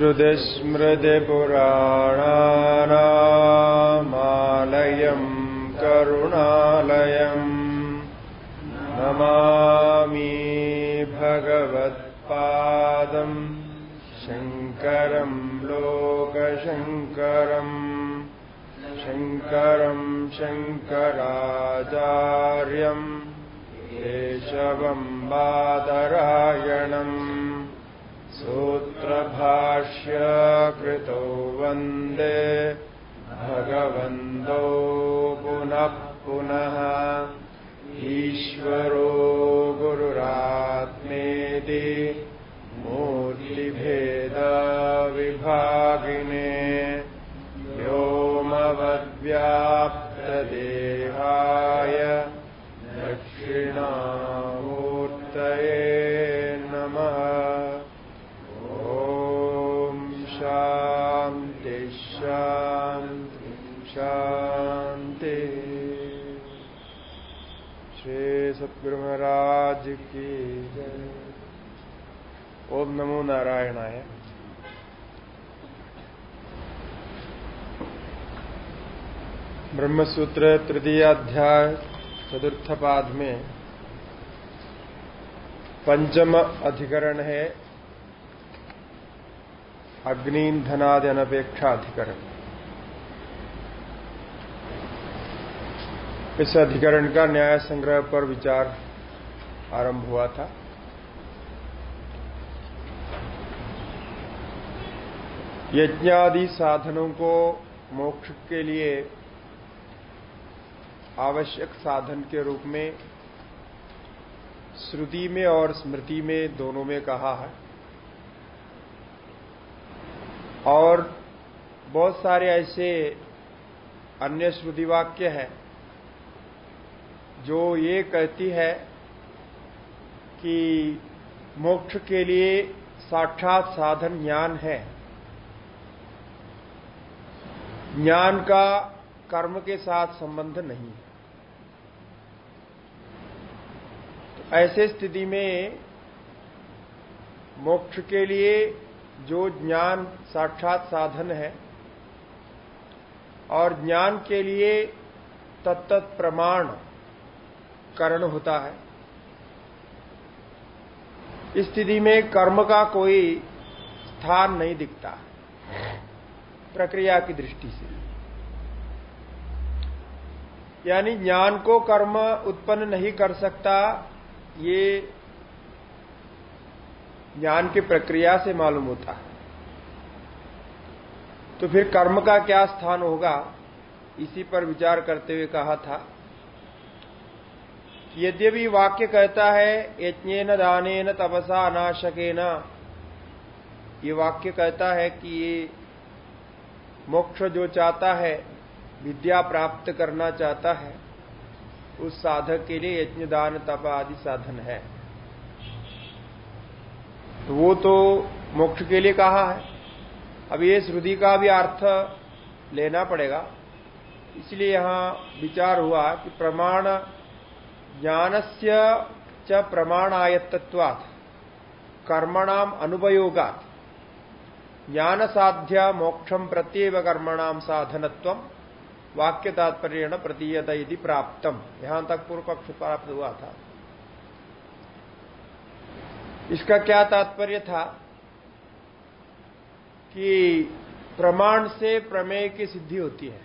श्रुतिस्मृतिपुराणानामालयम् करुणालयम् नमामि भगवत्पादम् शङ्करम् लोकशङ्करम् शङ्करम् शङ्कराचार्यम् केशवम् बादरायणम् सूत्रभाष्यकृतो वन्दे भगवन्दो पुनः पुनः। ईश्वरो गुरुरात्मेति मूर्तिभेदविभागिने श्री सद्गुरु महाराज की ओम नमो नारायणाय। ब्रह्मसूत्र तृतीय अध्याय चतुर्थ पाद में पंचम अधिकरण है अग्निधनादि अनपेक्षा अधिकरण इस अधिकरण का न्याय संग्रह पर विचार आरंभ हुआ था। यज्ञादि साधनों को मोक्ष के लिए आवश्यक साधन के रूप में, श्रुति में और स्मृति में दोनों में कहा है। और बहुत सारे ऐसे अन्य श्रुति वाक्य है जो ये कहती है कि मोक्ष के लिए साक्षात साधन ज्ञान है। ज्ञान का कर्म के साथ संबंध नहीं है। तो ऐसे स्थिति में मोक्ष के लिए जो ज्ञान साक्षात साधन है और ज्ञान के लिए तत्त प्रमाण करण होता है। स्थिति में कर्म का कोई स्थान नहीं दिखता, प्रक्रिया की दृष्टि से। यानी ज्ञान को कर्म उत्पन्न नहीं कर सकता, ये ज्ञान की प्रक्रिया से मालूम होता है। तो फिर कर्म का क्या स्थान होगा, इसी पर विचार करते हुए कहा था यद्यपि वाक्य कहता है, यज्ञेन दानेन तपसा अनाशकेन। ये वाक्य कहता है कि ये मोक्ष जो चाहता है, विद्या प्राप्त करना चाहता है, उस साधक के लिए यज्ञ, दान, तप आदि साधन है। तो वो तो मोक्ष के लिए कहा है। अब ये श्रुति का भी अर्थ लेना पड़ेगा। इसलिए यहाँ विचार हुआ कि प्रमाण ज्ञानस्य च प्रमाणायत्तत्वात्, कर्मणाम अनुपयोगात्। ज्ञान साध्य मोक्षम प्रत्येव कर्मणाम साधनत्व वाक्य तात्पर्य प्रतीयत यदि प्राप्तम। यहाँ तक पूर्व पक्ष प्राप्त हुआ था इसका क्या तात्पर्य था? कि प्रमाण से प्रमेय की सिद्धि होती है।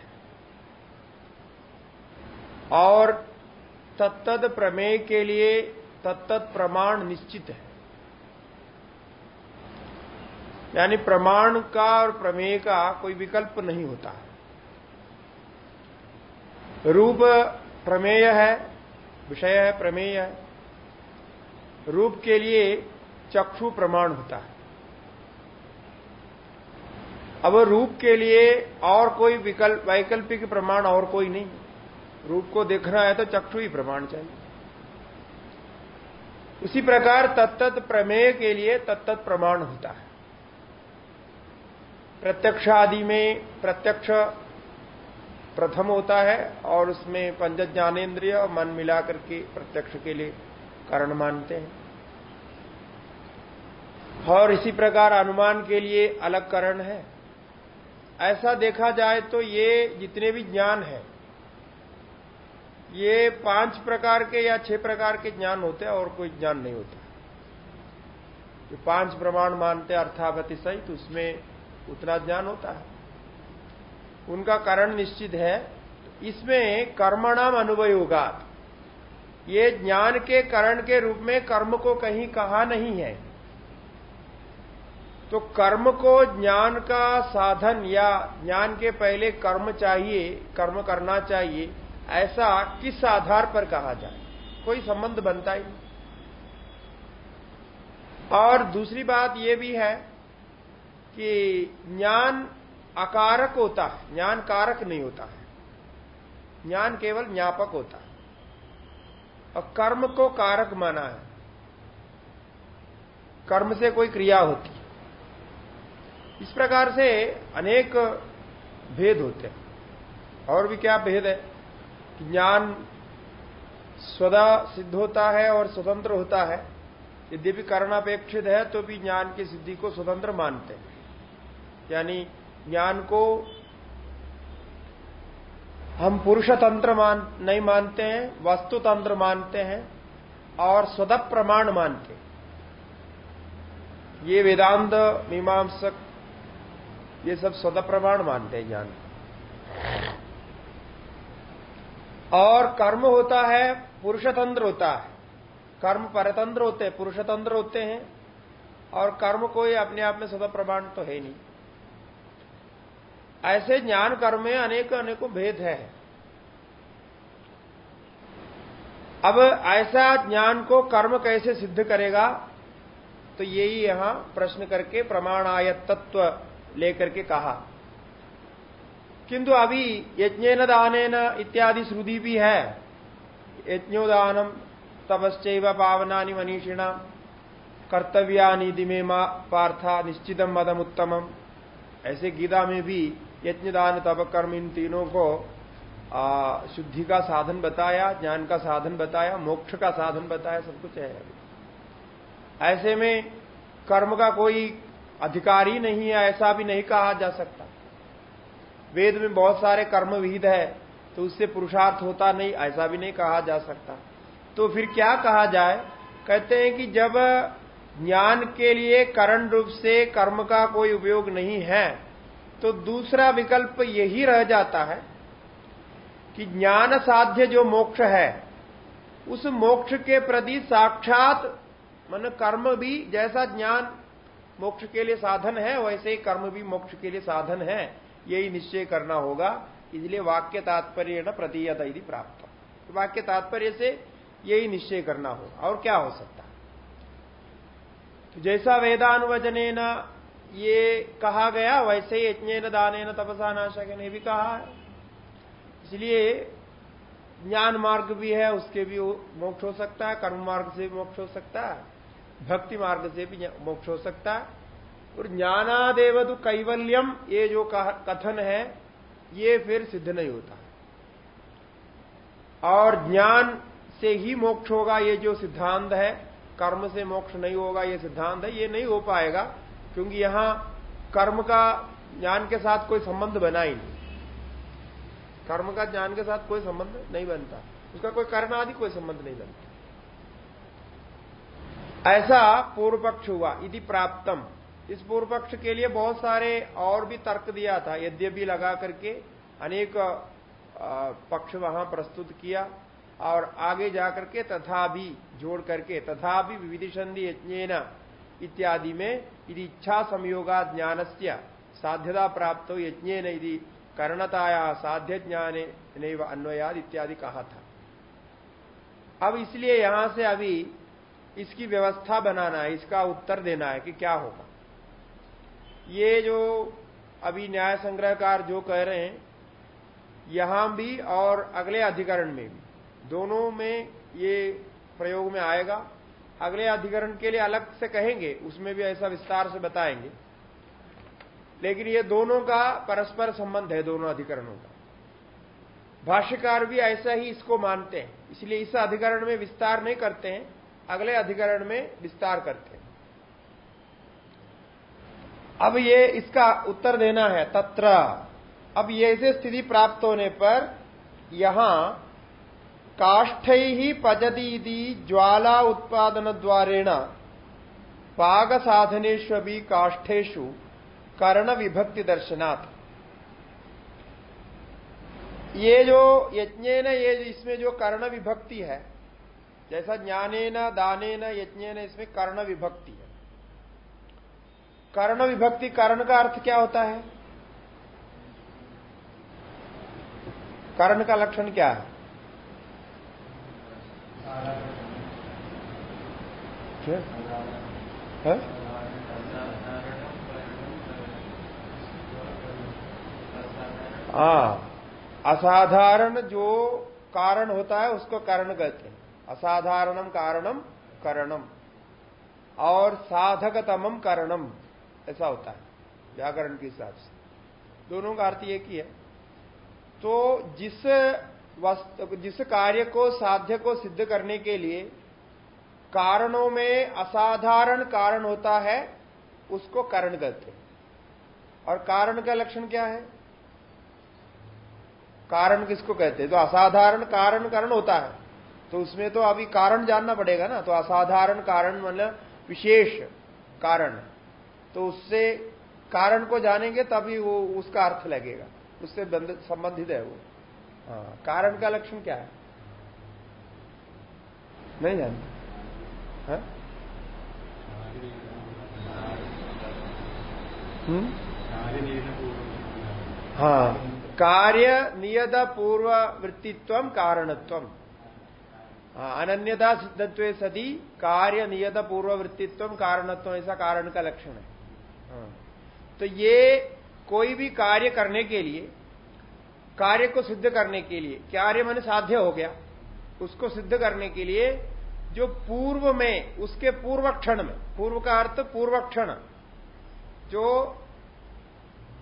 और तत्त प्रमेय के लिए तत्त प्रमाण निश्चित है। यानी प्रमाण का और प्रमेय का कोई विकल्प नहीं होता। रूप प्रमेय है, विषय है, प्रमेय है। रूप के लिए चक्षु प्रमाण होता है। अब रूप के लिए और कोई विकल्प, वैकल्पिक प्रमाण और कोई नहीं। रूप को देखना है तो चक्षु ही प्रमाण चाहिए। उसी प्रकार तत्त प्रमेय के लिए तत्त प्रमाण होता है। प्रत्यक्ष आदि में प्रत्यक्ष प्रथम होता है और उसमें पंच ज्ञानेन्द्रिय और मन मिलाकर के प्रत्यक्ष के लिए कारण मानते हैं। और इसी प्रकार अनुमान के लिए अलग करण है। ऐसा देखा जाए तो ये जितने भी ज्ञान है ये पाँच प्रकार के या छह प्रकार के ज्ञान होते हैं और कोई ज्ञान नहीं होता। जो पाँच प्रमाण मानते अर्थावती सहित, उसमें उतना ज्ञान होता है। उनका कारण निश्चित है। इसमें कर्मणाम अनुभयोगात ये ज्ञान के कारण के रूप में कर्म को कहीं कहा नहीं है। तो कर्म को ज्ञान का साधन या ज्ञान के पहले कर्म चाहिए, कर्म करना चाहिए ऐसा किस आधार पर कहा जाए? कोई संबंध बनता ही नहीं। और दूसरी बात यह भी है कि ज्ञान अकारक होता है, ज्ञान कारक नहीं होता है। ज्ञान केवल ज्ञापक होता है। और कर्म को कारक माना है। कर्म से कोई क्रिया होती है। इस प्रकार से अनेक भेद होते हैं। और भी क्या भेद है? ज्ञान स्वदा सिद्ध होता है और स्वतंत्र होता है। यद्यपि करणापेक्षित है तो भी ज्ञान की सिद्धि को स्वतंत्र मानते हैं। यानी ज्ञान को हम पुरुष तंत्र मान, नहीं मानते हैं वस्तु तंत्र मानते हैं और स्वदप प्रमाण मानते हैं। ये वेदांत, मीमांसक, ये सब स्वतः प्रमाण मानते हैं ज्ञान और कर्म होता है, पुरुषतंत्र होता है। कर्म परतंत्र होते हैं, पुरुषतंत्र होते हैं। और कर्म कोई अपने आप में सदा प्रमाण तो है नहीं। ऐसे ज्ञान कर्म में अनेक अनेकों भेद है। अब ऐसा ज्ञान को कर्म कैसे सिद्ध करेगा? तो यही यहाँ प्रश्न करके प्रमाणाय तत्व लेकर के कहा। किंतु अभी यज्ञ दान इत्यादि श्रुति भी है। यज्ञोदानम तपस्व पावना मनीषिणा कर्तव्यानि दिमे पार्था निश्चितम मदम उत्तमम ऐसे गीता में भी यज्ञ दान तप कर्म इन तीनों को शुद्धि का साधन बताया, ज्ञान का साधन बताया, मोक्ष का साधन बताया, सब कुछ है। ऐसे में कर्म का कोई अधिकारी नहीं है, ऐसा भी नहीं कहा जा सकता। वेद में बहुत सारे कर्म विहित है तो उससे पुरुषार्थ होता नहीं, ऐसा भी नहीं कहा जा सकता। तो फिर क्या कहा जाए? कहते हैं कि जब ज्ञान के लिए करण रूप से कर्म का कोई उपयोग नहीं है तो दूसरा विकल्प यही रह जाता है कि ज्ञान साध्य जो मोक्ष है, उस मोक्ष के प्रति साक्षात, मन कर्म भी जैसा ज्ञान मोक्ष के लिए साधन है, वैसे ही कर्म भी मोक्ष के लिए साधन है। यही निश्चय करना होगा। इसलिए वाक्य तात्पर्य न प्रतीयत यदि प्राप्त तो वाक्य तात्पर्य से यही निश्चय करना होगा और क्या हो सकता? तो जैसा वेदानुवचन ये कहा गया, वैसे ही यज्ञ दान तपसा नाशक ने भी कहा है। इसलिए ज्ञान मार्ग भी है, उसके भी मोक्ष हो सकता है, कर्म मार्ग से भी मोक्ष हो सकता है, भक्ति मार्ग से भी मोक्ष हो सकता है। और ज्ञानादेव तो कैवल्यम, ये जो कथन है, ये फिर सिद्ध नहीं होता। और ज्ञान से ही मोक्ष होगा, ये जो सिद्धांत है, कर्म से मोक्ष नहीं होगा, ये सिद्धांत है, ये नहीं हो पाएगा, क्योंकि यहाँ कर्म का ज्ञान के साथ कोई संबंध बना ही नहीं। कर्म का ज्ञान के साथ कोई संबंध नहीं बनता। उसका कोई कारण आदि कोई संबंध नहीं बनता। ऐसा पूर्व पक्ष हुआ यदि प्राप्तम। इस पूर्व पक्ष के लिए बहुत सारे और भी तर्क दिया था। यद्यपि लगा करके अनेक पक्ष वहाँ प्रस्तुत किया और आगे जाकर के तथा भी जोड़ करके तथा भी विविधि संधि यज्ञ इत्यादि में यदि इच्छा संयोगा ज्ञान से साध्यता प्राप्त हो यज्ञ यदि कर्णताया साध्य ज्ञान अन्वयाद इत्यादि कहा था। अब इसलिए यहाँ से अभी इसकी व्यवस्था बनाना है, इसका उत्तर देना है कि क्या होगा। ये जो अभी न्याय संग्रहकार जो कह रहे हैं, यहाँ भी और अगले अधिकरण में भी। दोनों में ये प्रयोग में आएगा। अगले अधिकरण के लिए अलग से कहेंगे, उसमें भी ऐसा विस्तार से बताएँगे। लेकिन ये दोनों का परस्पर संबंध है, दोनों अधिकरणों का। भाष्यकार भी ऐसा ही इसको मानते हैं, इसलिए इस अधिकरण में विस्तार नहीं करते हैं, अगले अधिकरण में विस्तार करते हैं। अब ये इसका उत्तर देना है, तत्र। अब ये से स्थिति प्राप्त होने पर यहाँ काष्ठ ही पजदीदी ज्वाला उत्पादन द्वारेण पाग साधनेश्व भी काष्ठेशु कर्ण विभक्ति दर्शनाथ ये जो यज्ञ ये इसमें जो कर्ण विभक्ति है, जैसा ज्ञाने न दाने न यज्ञ इसमें कर्ण विभक्ति है। कर्ण विभक्ति, कर्ण का अर्थ क्या होता है? कर्ण का लक्षण क्या है? है? असाधारण जो कारण होता है, उसको कारण कहते हैं। असाधारणम कारणम करणम, और साधकतमम कारणम। ऐसा होता है, व्याकरण के हिसाब से। दोनों का अर्थ एक ही है। तो जिस वस्तु, जिस कार्य को, साध्य को सिद्ध करने के लिए कारणों में असाधारण कारण होता है, उसको कारण कहते हैं। और कारण का लक्षण क्या है? कारण किसको कहते हैं? तो असाधारण कारण कारण होता है। तो उसमें तो अभी कारण जानना पड़ेगा ना। तो असाधारण कारण मतलब विशेष कारण। तो उससे कारण को जानेंगे तभी वो उसका अर्थ लगेगा उससे संबंधित है वो हाँ कारण का लक्षण क्या है नहीं जानते हाँ? हम्म? हाँ कार्य नियत पूर्व वृत्तित्व कारणत्व हाँ, अनन्यता सिद्धत्व सदी कार्य नियत पूर्व वृत्तित्व कारणत्व ऐसा कारण का लक्षण हाँ। तो ये कोई भी कार्य करने के लिए, कार्य को सिद्ध करने के लिए कार्य मन साध्य हो गया? उसको सिद्ध करने के लिए जो पूर्व में, उसके पूर्व क्षण में, पूर्व का अर्थ पूर्व क्षण, जो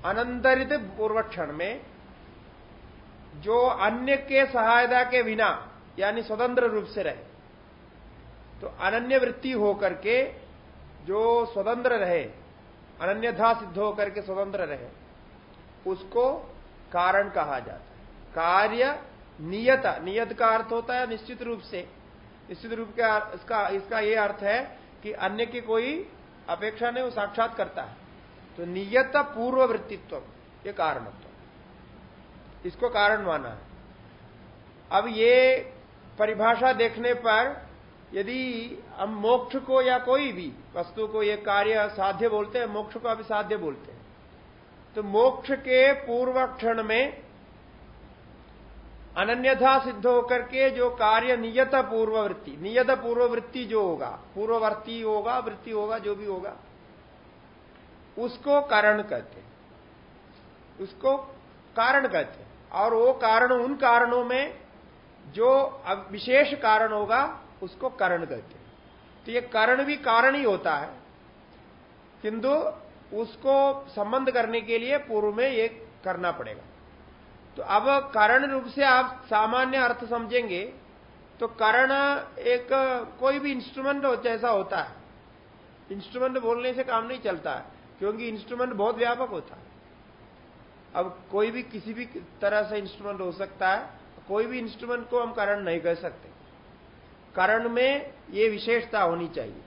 अनंतरित पूर्व क्षण में, जो अन्य के सहायता के बिना, यानी स्वतंत्र रूप से रहे तो अनन्य वृत्ति होकर के जो स्वतंत्र रहे अनन्यथा सिद्ध होकर के स्वतंत्र रहे। उसको कारण कहा जाता है। कार्य नियत नियत का अर्थ होता है निश्चित रूप से। निश्चित रूप का इसका इसका यह अर्थ है कि अन्य की कोई अपेक्षा नहीं, वो साक्षात करता है। तो नियत पूर्व वृत्तित्व ये कारणत्व। इसको कारण माना है। अब ये परिभाषा देखने पर यदि हम मोक्ष को या कोई भी वस्तु को ये कार्य साध्य बोलते हैं, मोक्ष को अभी साध्य बोलते हैं। तो मोक्ष के पूर्व क्षण में अनन्यथा सिद्ध होकर के जो कार्य नियत पूर्ववृत्ति नियत पूर्ववृत्ति जो होगा, पूर्ववर्ती होगा, वृत्ति होगा, जो भी होगा, उसको कारण कहते उसको कारण कहते और वो कारण उन कारणों में जो विशेष कारण होगा उसको कारण कहते हैं। तो ये कारण भी कारण ही होता है। किंतु उसको संबंध करने के लिए पूर्व में ये करना पड़ेगा। तो अब कारण रूप से आप सामान्य अर्थ समझेंगे तो कारण एक कोई भी इंस्ट्रूमेंट जैसा होता है। इंस्ट्रूमेंट बोलने से काम नहीं चलता है, क्योंकि इंस्ट्रूमेंट बहुत व्यापक होता है। अब कोई भी किसी भी तरह से इंस्ट्रूमेंट हो सकता है, कोई भी इंस्ट्रूमेंट को हम कारण नहीं कह सकते। कारण में ये विशेषता होनी चाहिए।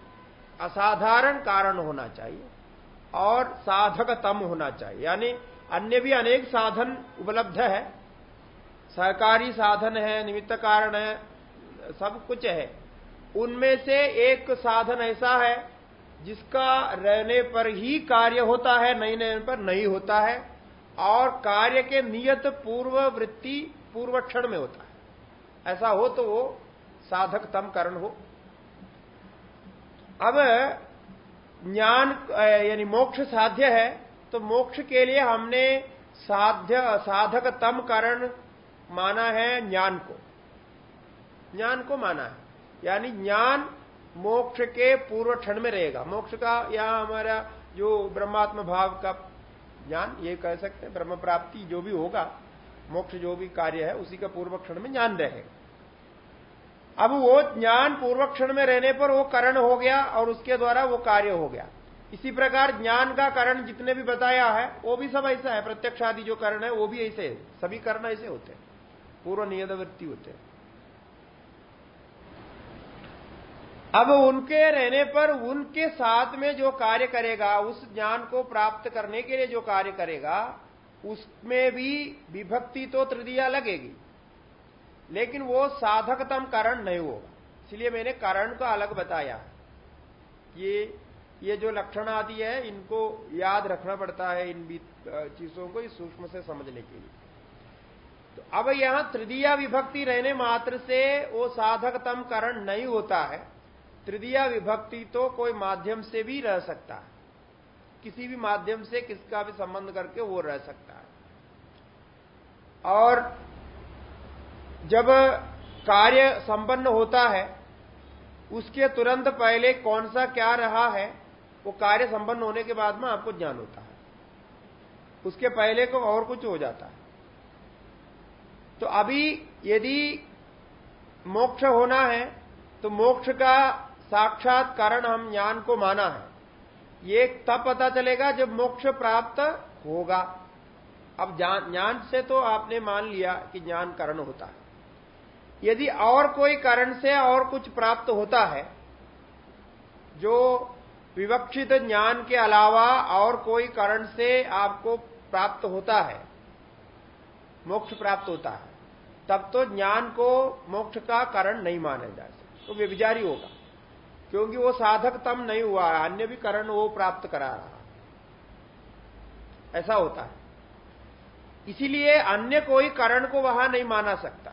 असाधारण कारण होना चाहिए और साधकतम होना चाहिए। यानी अन्य भी अनेक साधन उपलब्ध है। सहकारी साधन है, निमित्त कारण है, सब कुछ है। उनमें से एक साधन ऐसा है जिसका रहने पर ही कार्य होता है, नहीं रहने पर नहीं होता है और कार्य के नियत पूर्व वृत्ति पूर्व क्षण में होता है। ऐसा हो तो वो साधक तम करण हो। अब ज्ञान यानी मोक्ष साध्य है तो मोक्ष के लिए हमने साध्य, साधक तम करण माना है ज्ञान को। ज्ञान को माना है। यानी ज्ञान मोक्ष के पूर्व क्षण में रहेगा। मोक्ष का या हमारा जो ब्रह्मात्म भाव का ज्ञान, ये कह सकते हैं, ब्रह्म प्राप्ति जो भी होगा, मोक्ष जो भी कार्य है, उसी का पूर्व क्षण में ज्ञान रहेगा। अब वो ज्ञान पूर्व क्षण में रहने पर वो करण हो गया और उसके द्वारा वो कार्य हो गया। इसी प्रकार ज्ञान का कारण जितने भी बताया है, वो भी सब ऐसा है। प्रत्यक्ष आदि जो करण है, वो भी ऐसे सभी कारण ऐसे होते हैं। पूर्व नियतवृत्ति होते हैं। अब उनके रहने पर उनके साथ में जो कार्य करेगा, उस ज्ञान को प्राप्त करने के लिए जो कार्य करेगा, उसमें भी विभक्ति तो तृतीया लगेगी। लेकिन वो साधकतम कारण नहीं होगा इसलिए मैंने कारण को अलग बताया ये ये जो लक्षण आदि है, इनको याद रखना पड़ता है इन चीज़ों को इस सूक्ष्म से समझने के लिए। तो अब यहाँ तृतीया विभक्ति रहने मात्र से वो साधकतम कारण नहीं होता है। तृतीया विभक्ति तो कोई माध्यम से भी रह सकता है। किसी भी माध्यम से किसका भी संबंध करके वो रह सकता है। और जब कार्य संपन्न होता है, उसके तुरंत पहले कौन सा क्या रहा है, वो कार्य संपन्न होने के बाद में आपको ज्ञान होता है। उसके पहले को और कुछ हो जाता है। तो अभी यदि मोक्ष होना है तो मोक्ष का साक्षात कारण हम ज्ञान को माना है। ये तब पता चलेगा जब मोक्ष प्राप्त होगा। अब ज्ञान से तो आपने मान लिया कि ज्ञान कारण होता है। यदि और कोई कारण से और कुछ प्राप्त होता है, जो विवक्षित ज्ञान के अलावा और कोई कारण से आपको प्राप्त होता है, मोक्ष प्राप्त होता है, तब तो ज्ञान को मोक्ष का कारण नहीं माना जा सकता। तो व्यभिचारी होगा, क्योंकि वो साधक तम नहीं हुआ है अन्य भी कारण वो प्राप्त करा रहा ऐसा होता है। इसीलिए अन्य कोई कारण को वहाँ नहीं माना सकता।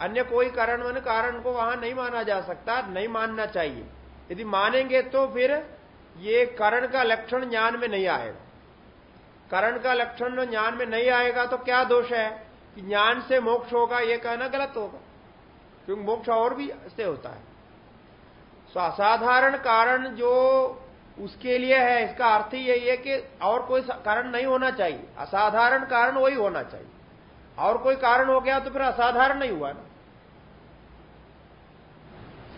अन्य कोई कारण मन कारण को वहाँ नहीं माना जा सकता, नहीं मानना चाहिए। यदि मानेंगे तो फिर ये करण का लक्षण ज्ञान में नहीं आएगा। करण का लक्षण ज्ञान में नहीं आएगा तो क्या दोष है? कि ज्ञान से मोक्ष होगा, ये कहना गलत होगा। क्योंकि मोक्ष और भी से होता है। सो असाधारण कारण जो उसके लिए है, इसका अर्थ ही यही है कि और कोई कारण नहीं होना चाहिए। असाधारण कारण वही होना चाहिए। और कोई कारण हो गया तो फिर असाधारण नहीं हुआ ना।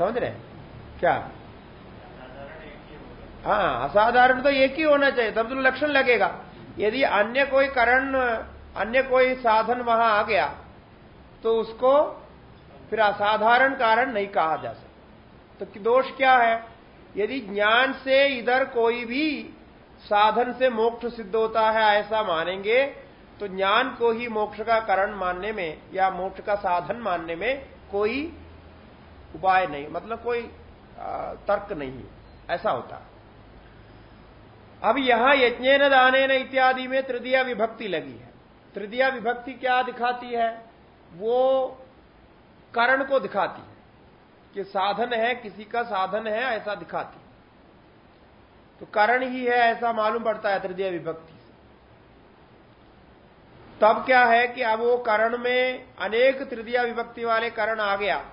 समझ रहे क्या? हाँ असाधारण तो एक ही होना चाहिए, तब तो लक्षण लगेगा। यदि अन्य कोई कारण, अन्य कोई साधन वहाँ आ गया तो उसको फिर असाधारण कारण नहीं कहा जा सकता। तो दोष क्या है? यदि ज्ञान से इधर कोई भी साधन से मोक्ष सिद्ध होता है, ऐसा मानेंगे तो ज्ञान को ही मोक्ष का कारण मानने में या मोक्ष का साधन मानने में कोई उपाय नहीं मतलब कोई तर्क नहीं ऐसा होता अब यहाँ यज्ञ दान इत्यादि में तृतीय विभक्ति लगी है। तृतीय विभक्ति क्या दिखाती है? वो करण को दिखाती है कि साधन है, किसी का साधन है, ऐसा दिखाती है। तो करण ही है, ऐसा मालूम पड़ता है तृतीय विभक्ति से। तब क्या है कि अब वो करण में अनेक तृतीय विभक्ति वाले करण आ गया।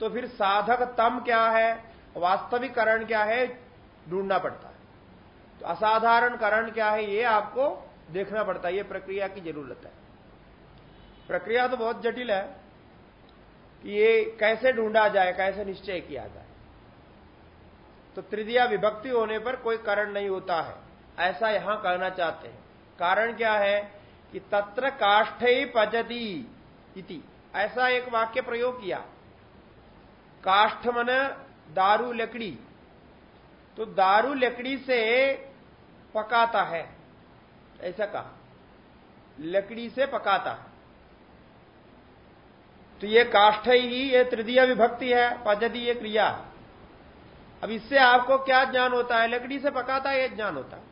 तो फिर साधक तम क्या है? वास्तविक करण क्या है? ढूंढना पड़ता है। तो असाधारण कारण क्या है? ये आपको देखना पड़ता है। ये प्रक्रिया की ज़रूरत है। प्रक्रिया तो बहुत जटिल है कि ये कैसे ढूंढा जाए, कैसे निश्चय किया जाए। तो तृतीया विभक्ति होने पर कोई कारण नहीं होता है। ऐसा यहाँ कहना चाहते हैं। कारण क्या है? कि तत्र काष्ठ ही पचती इति। ऐसा एक वाक्य प्रयोग किया। काष्ठ मन, दारू, लकड़ी। तो दारू, लकड़ी से पकाता है। ऐसा कहा। लकड़ी से पकाता। है तो ये काष्ठ ही ये तृतीय विभक्ति है पद्धति ये क्रिया। अब इससे आपको क्या ज्ञान होता है? लकड़ी से पकाता है ये ज्ञान होता है?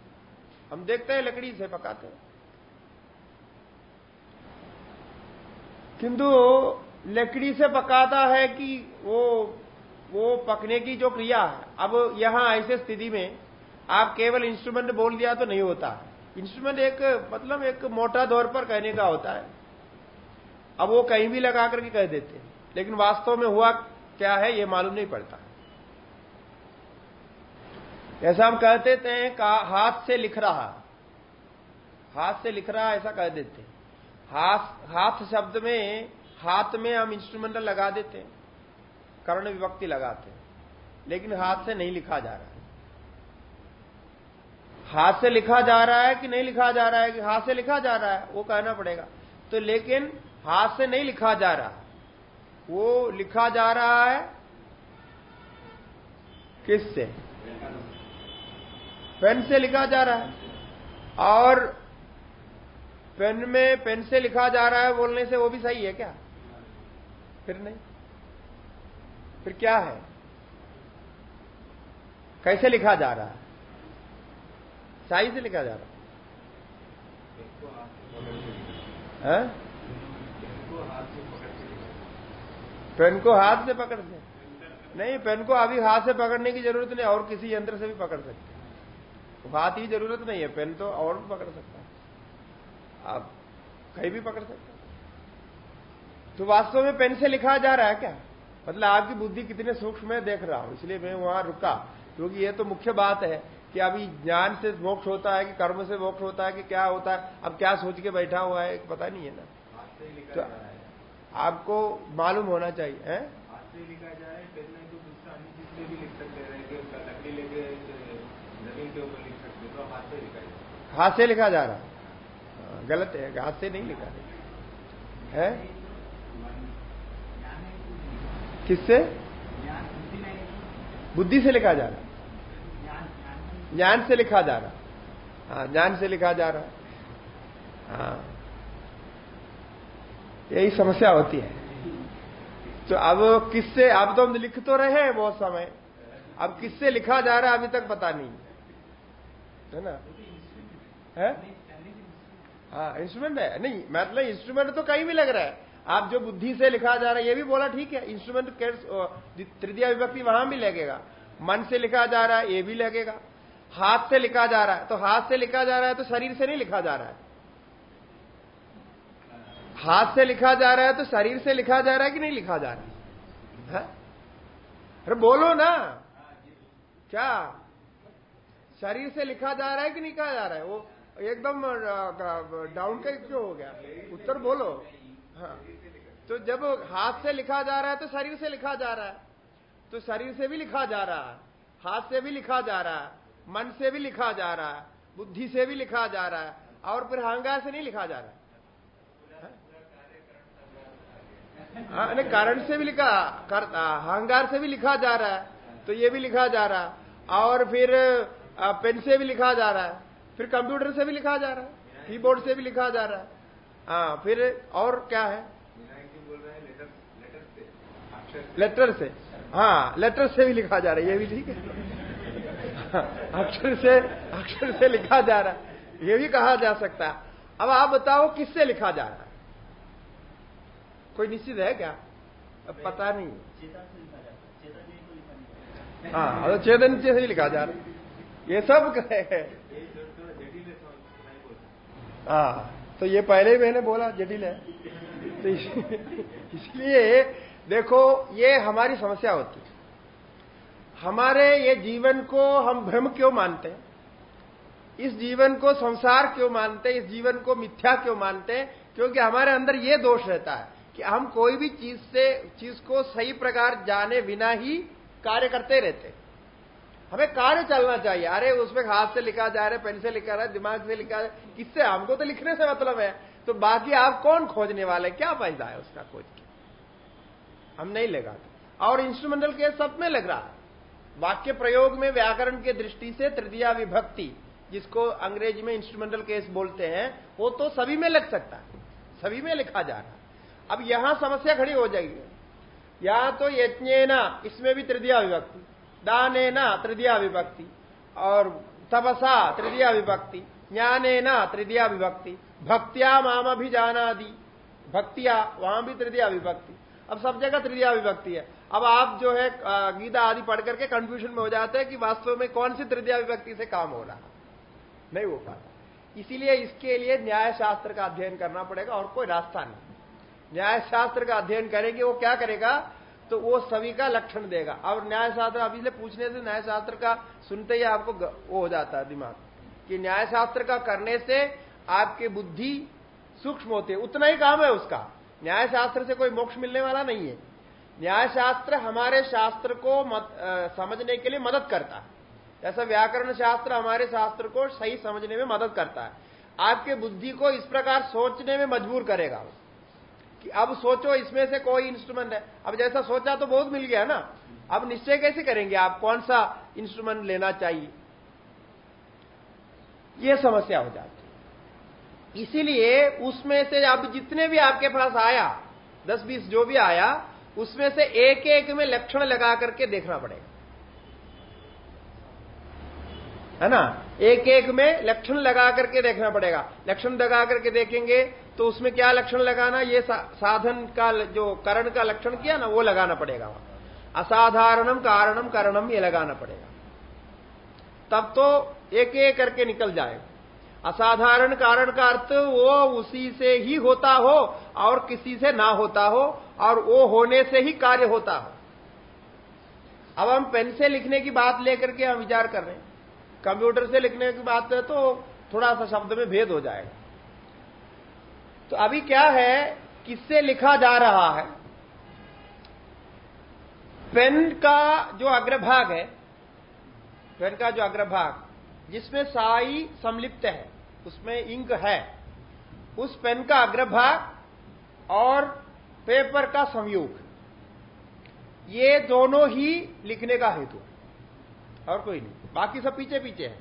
हम देखते हैं लकड़ी से पकाते हैं। किंतु लकड़ी से पकाता है कि वो वो पकने की जो क्रिया है। अब यहाँ ऐसे स्थिति में आप केवल इंस्ट्रूमेंट बोल दिया तो नहीं होता। इंस्ट्रूमेंट एक मतलब एक मोटा दौर पर कहने का होता है। अब वो कहीं भी लगा करके कह देते हैं। लेकिन वास्तव में हुआ क्या है, ये मालूम नहीं पड़ता। ऐसा हम कहते थे का हाथ से लिख रहा। हाथ से लिख रहा ऐसा कह देते हाथ हाथ शब्द में हाथ में हम इंस्ट्रूमेंटल लगा देते हैं, कर्ण विभक्ति लगाते हैं, लेकिन हाथ से नहीं लिखा जा रहा है। हाथ से लिखा जा रहा है कि नहीं लिखा जा रहा है? कि हाथ से लिखा जा रहा है? वो कहना पड़ेगा। तो लेकिन हाथ से नहीं लिखा जा रहा। वो लिखा जा रहा है किससे? पेन से लिखा जा रहा है। और पेन में, पेन से लिखा जा रहा है बोलने से वो भी सही है क्या? फिर नहीं। फिर क्या है? कैसे लिखा जा रहा है? सही से लिखा जा रहा है। पेन को हाथ से पकड़ से नहीं, पेन को अभी हाथ से पकड़ने की ज़रूरत नहीं, और किसी यंत्र से भी पकड़ सकते तो हाथ ही ज़रूरत नहीं है, पेन तो और भी पकड़ सकता है। आप कहीं भी पकड़ सकते तो वास्तव में पेन से लिखा जा रहा है क्या? मतलब आपकी बुद्धि कितने सूक्ष्म है देख रहा हूँ इसलिए मैं वहाँ रुका क्योंकि ये तो मुख्य बात है कि अभी ज्ञान से मोक्ष होता है कि कर्म से मोक्ष होता है कि क्या होता है अब क्या सोच के बैठा हुआ है पता नहीं है ना। तो आपको मालूम होना चाहिए है? लिखा जाए तो भी लिख सकते हैं लेके ज़मीन के ऊपर लिख सकते तो हाथ से लिखा जाए हाथ से लिखा जा रहा हाँ, गलत है हाथ से नहीं लिखा। है? किससे? बुद्धि से लिखा जा रहा। ज्ञान से लिखा जा रहा। हाँ ज्ञान से लिखा जा रहा। हाँ। यही समस्या होती है। तो अब किससे, अब तो हम लिख तो रहे हैं बहुत समय। अब किससे लिखा जा रहा है अभी तक पता नहीं। है ना? है? हाँ इंस्ट्रूमेंट है। नहीं मतलब इंस्ट्रूमेंट तो कहीं भी लग रहा है। आप जो बुद्धि से लिखा जा रहा है ये भी बोला ठीक है इंस्ट्रूमेंट तृतीय विभक्ति वहाँ भी लगेगा मन से लिखा जा रहा है ये भी लगेगा हाथ से लिखा जा रहा है तो हाथ से लिखा जा रहा है तो शरीर से नहीं लिखा जा रहा है हाथ से लिखा जा रहा है तो शरीर से लिखा जा रहा है कि नहीं लिखा जा रहा है अरे बोलो ना क्या शरीर से लिखा जा रहा है कि नहीं कहा जा रहा है वो एकदम डाउन का क्यों हो गया उत्तर बोलो हाँ तो जब हाथ से लिखा जा रहा है तो शरीर से लिखा जा रहा है तो शरीर से भी लिखा जा रहा है हाथ से भी लिखा जा रहा है मन से भी लिखा जा रहा है बुद्धि से भी लिखा जा रहा है और फिर अहंगार से नहीं लिखा जा रहा है हाँ, कारण से भी लिखा करता अहंगार से भी लिखा जा रहा है तो ये भी लिखा जा रहा है और फिर पेन से भी लिखा जा रहा है फिर कंप्यूटर से भी लिखा जा रहा है कीबोर्ड से भी लिखा जा रहा है हाँ फिर और क्या है लेटर से। हाँ लेटर से भी लिखा जा रहा है, ये भी ठीक है। अक्षर से अक्षर से लिखा जा रहा है। ये भी कहा जा सकता है। अब आप बताओ किससे लिखा जा रहा है? कोई निश्चित है क्या? अब पता नहीं। हाँ तो चेतन से ही लिखा जा रहा ये सब है। हाँ तो ये पहले ही मैंने बोला, जटिल है। तो इसलिए देखो, ये हमारी समस्या होती है। हमारे ये जीवन को हम भ्रम क्यों मानते हैं? इस जीवन को संसार क्यों मानते हैं? इस जीवन को मिथ्या क्यों मानते हैं? क्योंकि हमारे अंदर ये दोष रहता है कि हम कोई भी चीज़ से, चीज़ को सही प्रकार जाने बिना ही कार्य करते रहते हमें कार्य चलना चाहिए। अरे उसमें हाथ से लिखा जा रहा है, पेन से लिखा रहा है, दिमाग से लिखा रहा है। किससे? हमको तो लिखने से मतलब है। तो बाकी आप कौन खोजने वाले क्या फ़ायदा है उसका खोज के? हम नहीं लगाते और इंस्ट्रूमेंटल केस सब में लग रहा है। वाक्य प्रयोग में व्याकरण के दृष्टि से तृतीया विभक्ति, जिसको अंग्रेज़ी में इंस्ट्रूमेंटल केस बोलते हैं, वो तो सभी में लग सकता है। सभी में लिखा जा रहा है। अब यहाँ समस्या खड़ी हो जाएगी। या तो यज्ञना, इसमें भी तृतीया विभक्ति, दानेना, तृतीया विभक्ति, और तपसा, तृतीया विभक्ति, ज्ञानेना, तृतीया विभक्ति, भक्तिया माम भी दी भक्तिया, वहाँ भी तृतीया विभक्ति। अब सब जगह तृतीया विभक्ति है। अब आप जो है गीता आदि पढ़ करके कंफ्यूजन में हो जाते हैं कि वास्तव में कौन सी तृतीया विभक्ति से काम हो रहा नहीं हो पाता। इसीलिए इसके लिए न्याय शास्त्र का अध्ययन करना पड़ेगा और कोई रास्ता नहीं। न्याय शास्त्र का अध्ययन करेंगे, वो क्या करेगा? तो वो सभी का लक्षण देगा। और न्याय शास्त्र अभी से पूछने से न्याय शास्त्र का सुनते ही आपको वो हो जाता है दिमाग। कि न्याय शास्त्र का करने से आपके बुद्धि सूक्ष्म होती है। उतना ही काम है उसका। न्याय शास्त्र से कोई मोक्ष मिलने वाला नहीं है। न्याय शास्त्र हमारे शास्त्र को मत, आ, समझने के लिए मदद करता है। ऐसा व्याकरण शास्त्र हमारे शास्त्र को सही समझने में मदद करता है। आपके बुद्धि को इस प्रकार सोचने में मजबूर करेगा कि अब सोचो इसमें से कोई इंस्ट्रूमेंट है। अब जैसा सोचा तो बहुत मिल गया ना। अब निश्चय कैसे करेंगे आप? कौन सा इंस्ट्रूमेंट लेना चाहिए? यह समस्या हो जाती इसीलिए उसमें से अब जितने भी आपके पास आया दस बीस जो भी आया उसमें से एक एक में लक्षण लगा करके देखना पड़ेगा। है ना? एक एक में लक्षण लगा करके देखना पड़ेगा। लक्षण लगा करके देखेंगे तो उसमें क्या लक्षण लगाना? ये सा, साधन का जो करण का लक्षण किया ना वो लगाना पड़ेगा असाधारणम कारणम करणम ये लगाना पड़ेगा। तब तो एक एक करके निकल जाएगा। असाधारण कारण का अर्थ वो उसी से ही होता हो और किसी से ना होता हो और वो होने से ही कार्य होता हो। अब हम पेन से लिखने की बात लेकर के हम विचार कर रहे हैं। कंप्यूटर से लिखने की बात है तो थोड़ा सा शब्द में भेद हो जाएगा। तो अभी क्या है, किससे लिखा जा रहा है? पेन का जो अग्रभाग है, पेन का जो अग्रभाग जिसमें साई सम्लिप्त है, उसमें इंक है। उस पेन का अग्रभाग और पेपर का संयोग। ये दोनों ही लिखने का हेतु और कोई नहीं, बाकी सब पीछे पीछे है।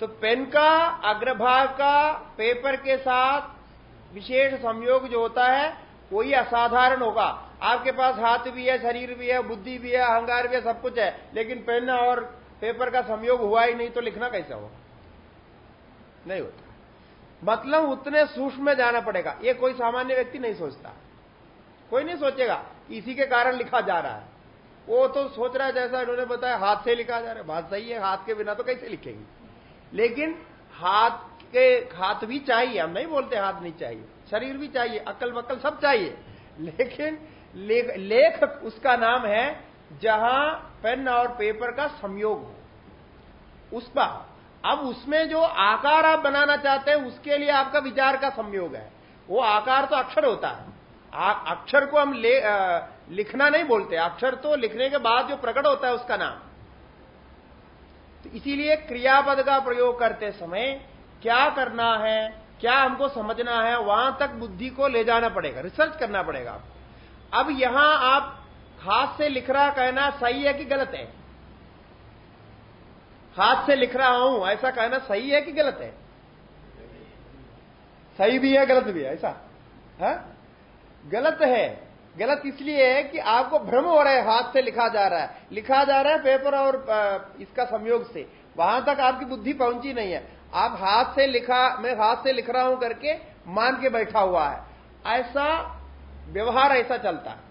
तो पेन का अग्रभाग का पेपर के साथ विशेष संयोग जो होता है वही असाधारण होगा। आपके पास हाथ भी है, शरीर भी है, बुद्धि भी है, अहंकार भी है, सब कुछ है, लेकिन पेन और पेपर का संयोग हुआ ही नहीं तो लिखना कैसा होगा नहीं होता। मतलब उतने सूक्ष्म में जाना पड़ेगा। ये कोई सामान्य व्यक्ति नहीं सोचता। कोई नहीं सोचेगा इसी के कारण लिखा जा रहा है। वो तो सोच रहा है जैसा इन्होंने बताया हाथ से लिखा जा रहा है। बात सही है हाथ के बिना तो कैसे लिखेंगे? लेकिन हाथ के हाथ भी चाहिए हम नहीं बोलते हाथ नहीं चाहिए। शरीर भी चाहिए अकल वक्ल सब चाहिए। लेकिन लेख, लेख उसका नाम है जहाँ पेन और पेपर का संयोग हो। उसका अब उसमें जो आकार आप बनाना चाहते हैं उसके लिए आपका विचार का संयोग है। वो आकार तो अक्षर होता है। अक्षर को हम ले, आ, लिखना नहीं बोलते। अक्षर तो लिखने के बाद जो प्रकट होता है उसका नाम। तो इसीलिए क्रियापद का प्रयोग करते समय क्या करना है क्या हमको समझना है वहाँ तक बुद्धि को ले जाना पड़ेगा रिसर्च करना पड़ेगा अब यहाँ आप हाथ से लिख रहा कहना सही है कि गलत है? हाथ से लिख रहा हूँ, ऐसा कहना सही है कि गलत है? सही भी है, गलत भी है, ऐसा? है? हाँ? गलत है। गलत इसलिए है कि आपको भ्रम हो रहा है, हाथ से लिखा जा रहा है। लिखा जा रहा है पेपर और इसका संयोग से। वहाँ तक आपकी बुद्धि पहुँची नहीं है। आप हाथ से लिखा, मैं हाथ से लिख रहा हूँ करके मान के बैठा हुआ है। ऐसा व्यवहार ऐसा चलता है।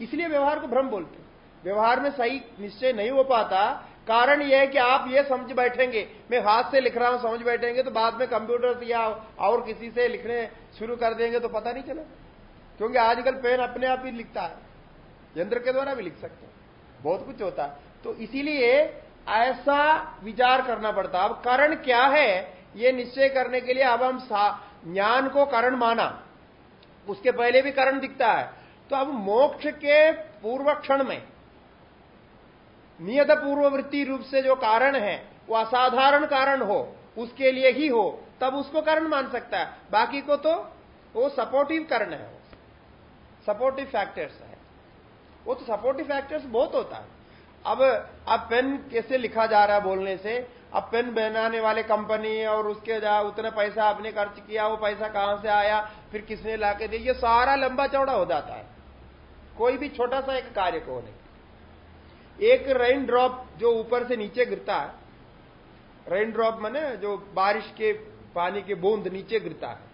इसलिए व्यवहार को भ्रम बोलते व्यवहार में सही निश्चय नहीं हो पाता। कारण यह है कि आप ये समझ बैठेंगे। मैं हाथ से लिख रहा हूँ, समझ बैठेंगे तो बाद में कंप्यूटर से या और किसी से लिखने शुरू कर देंगे तो पता नहीं चला। क्योंकि आजकल पेन अपने आप ही लिखता है। यंत्र के द्वारा भी लिख सकते हैं। बहुत कुछ होता है। तो इसीलिए ऐसा विचार करना पड़ता अब कारण क्या है, ये निश्चय करने के लिए अब हम ज्ञान को कारण माना। उसके पहले भी कारण दिखता है। तो अब मोक्ष के पूर्व क्षण में, नियत पूर्ववृत्ति रूप से जो कारण है, वो असाधारण कारण हो, उसके लिए ही हो, तब उसको कारण मान सकता है। बाकी को तो वो सपोर्टिव कारण है। सपोर्टिव फैक्टर्स है। वो तो सपोर्टिव फैक्टर्स बहुत होता है। अब अब पेन कैसे लिखा जा रहा है बोलने से? अब पेन बनाने वाले कंपनी और उसके जहाँ उतना पैसा आपने खर्च किया, वो पैसा कहाँ से आया? फिर किसने लाके दिया ये सारा लंबा चौड़ा हो जाता है। कोई भी छोटा सा एक कार्य को नहीं। एक रेन ड्रॉप जो ऊपर से नीचे गिरता है रेन ड्रॉप मैंने जो बारिश के पानी के बूंद नीचे गिरता है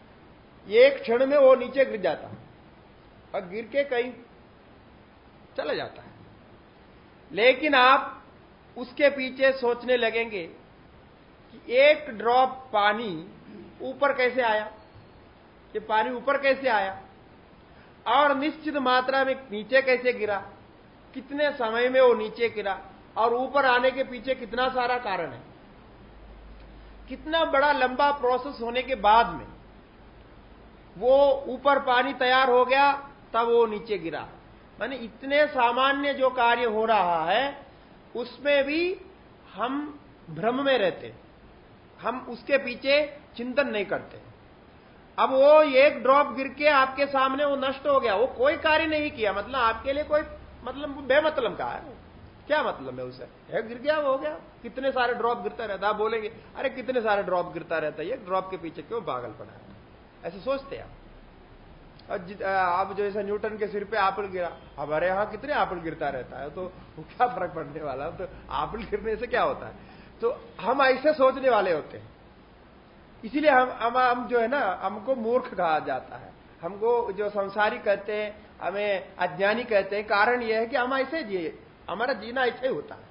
एक क्षण में वो नीचे गिर जाता है और गिर के कहीं चला जाता है। लेकिन आप उसके पीछे सोचने लगेंगे कि एक ड्रॉप पानी ऊपर कैसे आया ये पानी ऊपर कैसे आया? और निश्चित मात्रा में नीचे कैसे गिरा? कितने समय में वो नीचे गिरा? और ऊपर आने के पीछे कितना सारा कारण है? कितना बड़ा लंबा प्रोसेस होने के बाद में वो ऊपर पानी तैयार हो गया, तब वो नीचे गिरा। माने इतने सामान्य जो कार्य हो रहा है, उसमें भी हम भ्रम में रहते हम उसके पीछे चिंतन नहीं करते। अब वो एक ड्रॉप गिर के आपके सामने वो नष्ट हो गया। वो कोई कार्य नहीं किया। मतलब आपके लिए कोई मतलब बेमतलब का है। क्या मतलब है उसे? है गिर गया, वो हो गया। कितने सारे ड्रॉप गिरता रहता आप बोलेंगे, अरे, कितने सारे ड्रॉप गिरता रहता है? एक ड्रॉप के पीछे क्यों पागल पड़ा है? ऐसे सोचते आप। आप जो ऐसा न्यूटन के सिर पे आपल गिरा। हमारे यहाँ कितने आपल गिरता रहता है? तो क्या फ़र्क पड़ने वाला? तो आपल गिरने से क्या होता है? तो हम ऐसे सोचने वाले होते हैं। इसीलिए हम हम हम जो है ना, हमको मूर्ख कहा जाता है। हमको जो संसारी कहते हैं, हमें अज्ञानी कहते हैं, कारण यह है कि हम ऐसे जिए, हमारा जीना ऐसे ही होता है।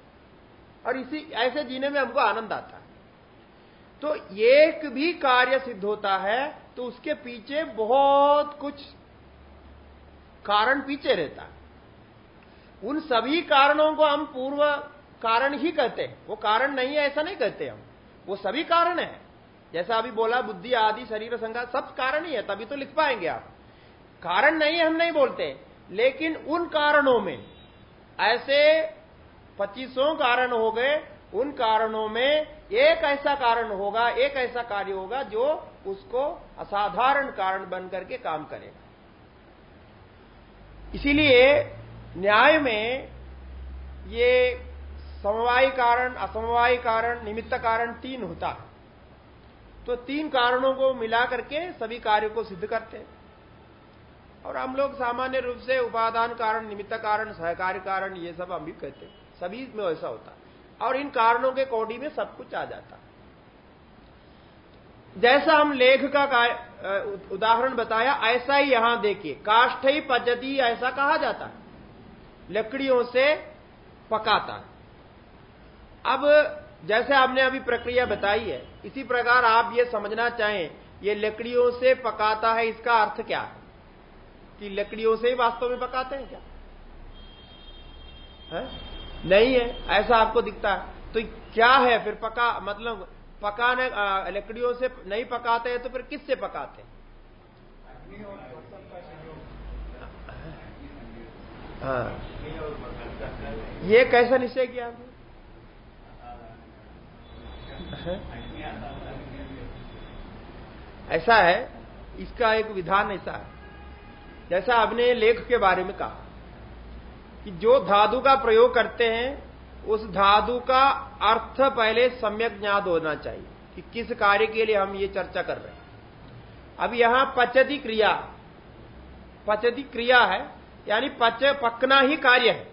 और इसी, ऐसे जीने में हमको आनंद आता है। तो एक भी कार्य सिद्ध होता है तो उसके पीछे बहुत कुछ कारण पीछे रहता है। उन सभी कारणों को हम पूर्व कारण ही कहते हैं। वो कारण नहीं है, ऐसा नहीं कहते हम। वो सभी कारण है। जैसा अभी बोला, बुद्धि, आदि, शरीर, संघात, सब कारण ही है, तभी तो लिख पाएँगे आप। कारण नहीं है, हम नहीं बोलते। लेकिन उन कारणों में, ऐसे पच्चीसों कारण हो गए, उन कारणों में एक ऐसा कारण होगा, एक ऐसा कार्य होगा, जो उसको असाधारण कारण बन करके काम करेगा। इसीलिए न्याय में ये समवाय कारण, असमवाय कारण, निमित्त कारण तीन होता है। तो तीन कारणों को मिला करके सभी कार्यों को सिद्ध करते हैं। और हम लोग सामान्य रूप से उपादान कारण, निमित्त कारण सहकारी कारण, ये सब हम भी कहते हैं। सभी में वैसा होता और इन कारणों के कोडी में सब कुछ आ जाता जैसा हम लेख का उदाहरण बताया, ऐसा ही यहाँ देखिए, काष्ठ ही पद्धति ऐसा कहा जाता है। लकड़ियों से पकाता अब जैसे आपने अभी प्रक्रिया बताई है इसी प्रकार आप ये समझना चाहें, ये लकड़ियों से पकाता है, इसका अर्थ क्या? है कि लकड़ियों से ही वास्तव में पकाते हैं क्या? है? नहीं है, ऐसा आपको दिखता है। तो क्या है फिर पका मतलब पकाने लकड़ियों से नहीं पकाते हैं तो फिर किससे पकाते हैं? हाँ। ये कैसा निश्चय किया आपने? ऐसा है, इसका एक विधान ऐसा है। जैसा आपने लेख के बारे में कहा कि जो धातु का प्रयोग करते हैं, उस धातु का अर्थ पहले सम्यक ज्ञात होना चाहिए कि किस कार्य के लिए हम ये चर्चा कर रहे हैं। अब यहाँ पचती क्रिया पचती क्रिया है, यानी पच, पकना ही कार्य है।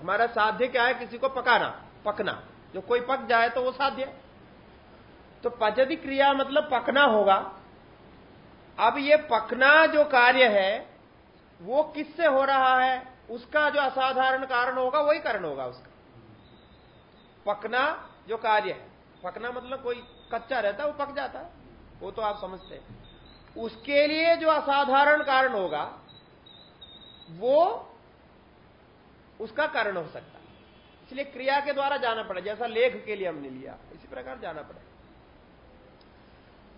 हमारा साध्य क्या है? किसी को पकाना, पकना। जो कोई पक जाए तो वो साध्य है। तो पचती क्रिया मतलब पकना होगा। अब ये पकना जो कार्य है, वो किससे हो रहा है? उसका जो असाधारण कारण होगा, वही कारण होगा उसका। पकना जो कार्य है, पकना मतलब कोई कच्चा रहता है, वो पक जाता है। वो तो आप समझते हैं। उसके लिए जो असाधारण कारण होगा, वो उसका कारण हो सकता है। इसलिए क्रिया के द्वारा जाना पड़े, जैसा लेख के लिए हमने लिया, इसी प्रकार जाना पड़ेगा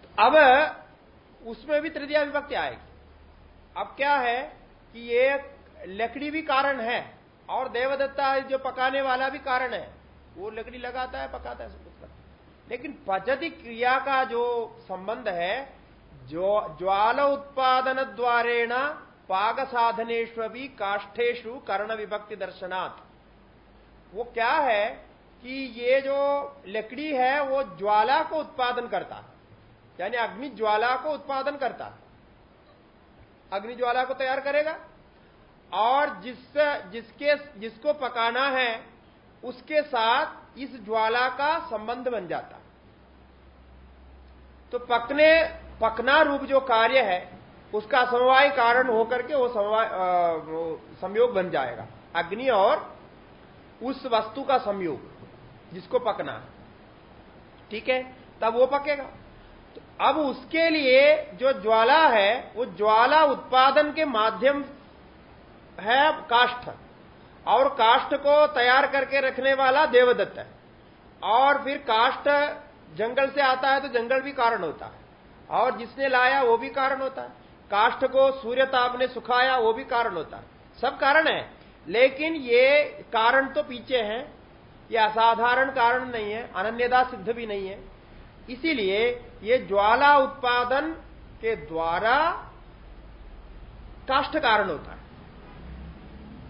तो अब उसमें भी तृतीय विभक्ति आएगी। अब क्या है कि ये लकड़ी भी कारण है, और देवदत्ता जो पकाने वाला भी कारण है, वो लकड़ी लगाता है, पकाता है, सब कुछ है। लेकिन पचती क्रिया का जो संबंध है जो ज्वाल उत्पादन द्वारेण पाग साधनेश्वी काष्ठेशु कर्ण विभक्ति दर्शनाथ वो क्या है कि ये जो लकड़ी है, वो ज्वाला को उत्पादन करता है। यानी अग्नि ज्वाला को उत्पादन करता है। अग्नि ज्वाला को तैयार करेगा और जिस, जिसके, जिसको पकाना है, उसके साथ इस ज्वाला का संबंध बन जाता तो पकने, पकना रूप जो कार्य है, उसका समवाय कारण होकर के वो समवाय संयोग बन जाएगा। अग्नि और उस वस्तु का संयोग, जिसको पकना। ठीक है? तब वो पकेगा। तो अब उसके लिए जो ज्वाला है, वो ज्वाला उत्पादन के माध्यम है काष्ठ। और काष्ठ को तैयार करके रखने वाला देवदत्त है। और फिर काष्ठ जंगल से आता है तो जंगल भी कारण होता है। और जिसने लाया, वो भी कारण होता है। काष्ठ को सूर्य ताप ने सुखाया, वो भी कारण होता है। सब कारण है। लेकिन ये कारण तो पीछे हैं। ये असाधारण कारण नहीं है अनन्यदा सिद्ध भी नहीं है। इसीलिए ये ज्वाला उत्पादन के द्वारा काष्ठ कारण होता है।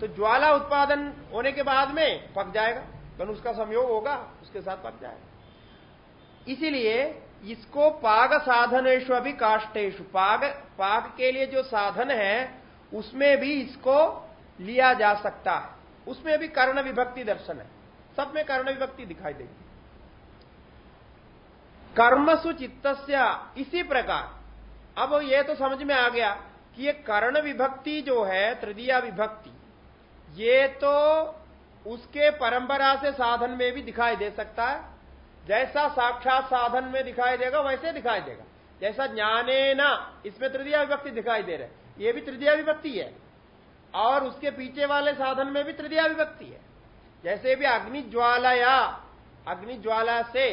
तो ज्वाला उत्पादन होने के बाद में पक जाएगा तो उसका संयोग होगा, उसके साथ पक जाएगा। इसीलिए इसको पाग साधनेश अभी काष्टेश पाग पाग के लिए जो साधन है, उसमें भी इसको लिया जा सकता है। उसमें भी कर्ण विभक्ति दर्शन है। सब में कर्ण विभक्ति दिखाई देगी। कर्मसु चित्त इसी प्रकार। अब ये तो समझ में आ गया कि ये कर्ण विभक्ति जो है, तृतीया विभक्ति, ये तो उसके परंपरा से साधन में भी दिखाई दे सकता है। जैसा साक्षात साधन में दिखाई देगा, वैसे दिखाई देगा। जैसा ज्ञाने ना इसमें तृतीया विभक्ति दिखाई दे रहे ये भी तृतीया विभक्ति है। और उसके पीछे वाले साधन में भी तृतीया विभक्ति है। जैसे भी अग्नि ज्वाला या अग्नि ज्वाला से,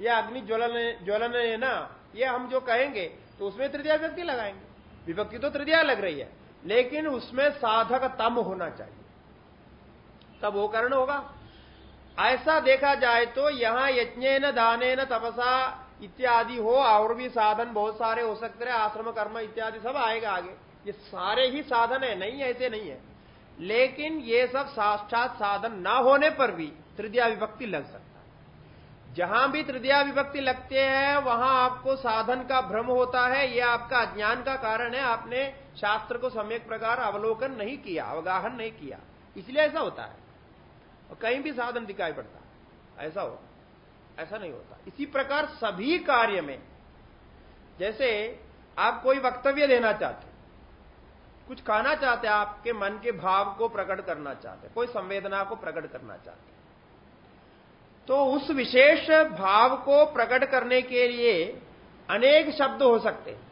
या अग्नि ज्वलन ज्वलन है ना, ये हम जो कहेंगे तो उसमें तृतीया विभक्ति लगाएँगे। विभक्ति तो तृतीया लग रही है, लेकिन उसमें साधक तम होना चाहिए। तब वो कर्ण होगा। ऐसा देखा जाए तो यहाँ यज्ञ न दाने न तपसा इत्यादि हो, और भी साधन बहुत सारे हो सकते हैं, आश्रम, कर्म इत्यादि सब आएगा आगे। ये सारे ही साधन है, नहीं ऐसे नहीं है। लेकिन ये सब साक्षात साधन ना होने पर भी तृतीया विभक्ति लग सकता है। जहाँ भी तृतीया विभक्ति लगते हैं, वहाँ आपको साधन का भ्रम होता है। यह आपका अज्ञान का कारण है। आपने शास्त्र को सम्यक प्रकार अवलोकन नहीं किया, अवगाहन नहीं किया। इसलिए ऐसा होता है। और कहीं भी साधन दिखाई पड़ता है। ऐसा हो, ऐसा नहीं होता। इसी प्रकार सभी कार्य में, जैसे आप कोई वक्तव्य देना चाहते कुछ कहना चाहते हैं, आपके मन के भाव को प्रकट करना चाहते हैं, कोई संवेदना को प्रकट करना चाहते तो उस विशेष भाव को प्रकट करने के लिए अनेक शब्द हो सकते हैं।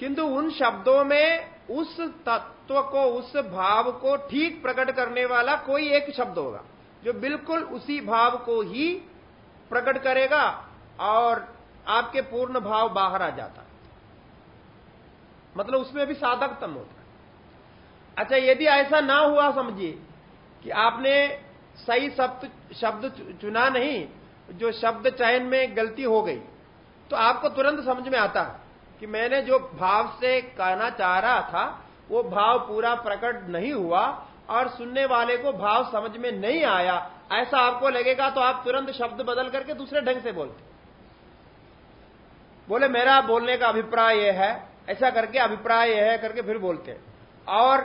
किंतु उन शब्दों में उस तत्व को, उस भाव को ठीक प्रकट करने वाला कोई एक शब्द होगा, जो बिल्कुल उसी भाव को ही प्रकट करेगा और आपके पूर्ण भाव बाहर आ जाता है। मतलब उसमें भी साधकतम होता है। अच्छा यदि ऐसा ना हुआ समझिए कि आपने सही शब्द शब्द चुना नहीं, जो शब्द चयन में गलती हो गई तो आपको तुरंत समझ में आता कि मैंने जो भाव से कहना चाह रहा था, वो भाव पूरा प्रकट नहीं हुआ और सुनने वाले को भाव समझ में नहीं आया। ऐसा आपको लगेगा तो आप तुरंत शब्द बदल करके दूसरे ढंग से बोलते। बोले, मेरा बोलने का अभिप्राय यह है ऐसा करके अभिप्राय है करके फिर बोलते हैं। और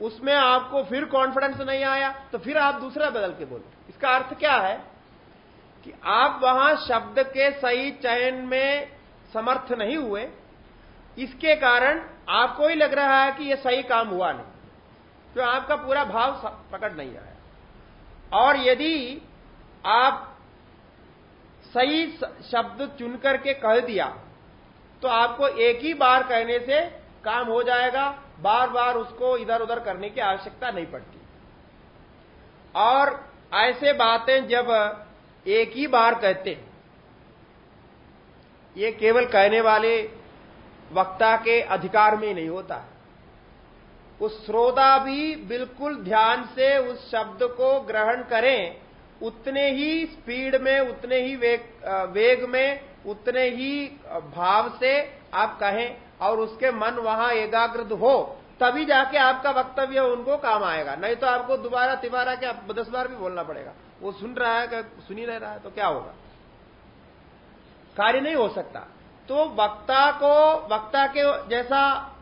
उसमें आपको फिर कॉन्फिडेंस नहीं आया तो फिर आप दूसरा बदल के बोलते इसका अर्थ क्या है? कि आप वहाँ शब्द के सही चयन में समर्थ नहीं हुए। इसके कारण आपको ही लग रहा है कि यह सही काम हुआ नहीं। तो आपका पूरा भाव प्रकट नहीं आया। और यदि आप सही शब्द चुन करके कह दिया तो आपको एक ही बार कहने से काम हो जाएगा। बार बार उसको इधर उधर करने की आवश्यकता नहीं पड़ती। और ऐसे बातें जब एक ही बार कहते ये केवल कहने वाले वक्ता के अधिकार में नहीं होता। है उस श्रोता भी बिल्कुल ध्यान से उस शब्द को ग्रहण करें, उतने ही स्पीड में, उतने ही वेग वेग में उतने ही भाव से आप कहें और उसके मन वहाँ एकाग्रत हो, तभी जाके आपका वक्तव्य उनको काम आएगा। नहीं तो आपको दोबारा तिबारा के दस बार भी बोलना पड़ेगा। वो सुन रहा है सुनी नहीं रहा है तो क्या होगा? कार्य नहीं हो सकता। तो वक्ता को, वक्ता के जैसा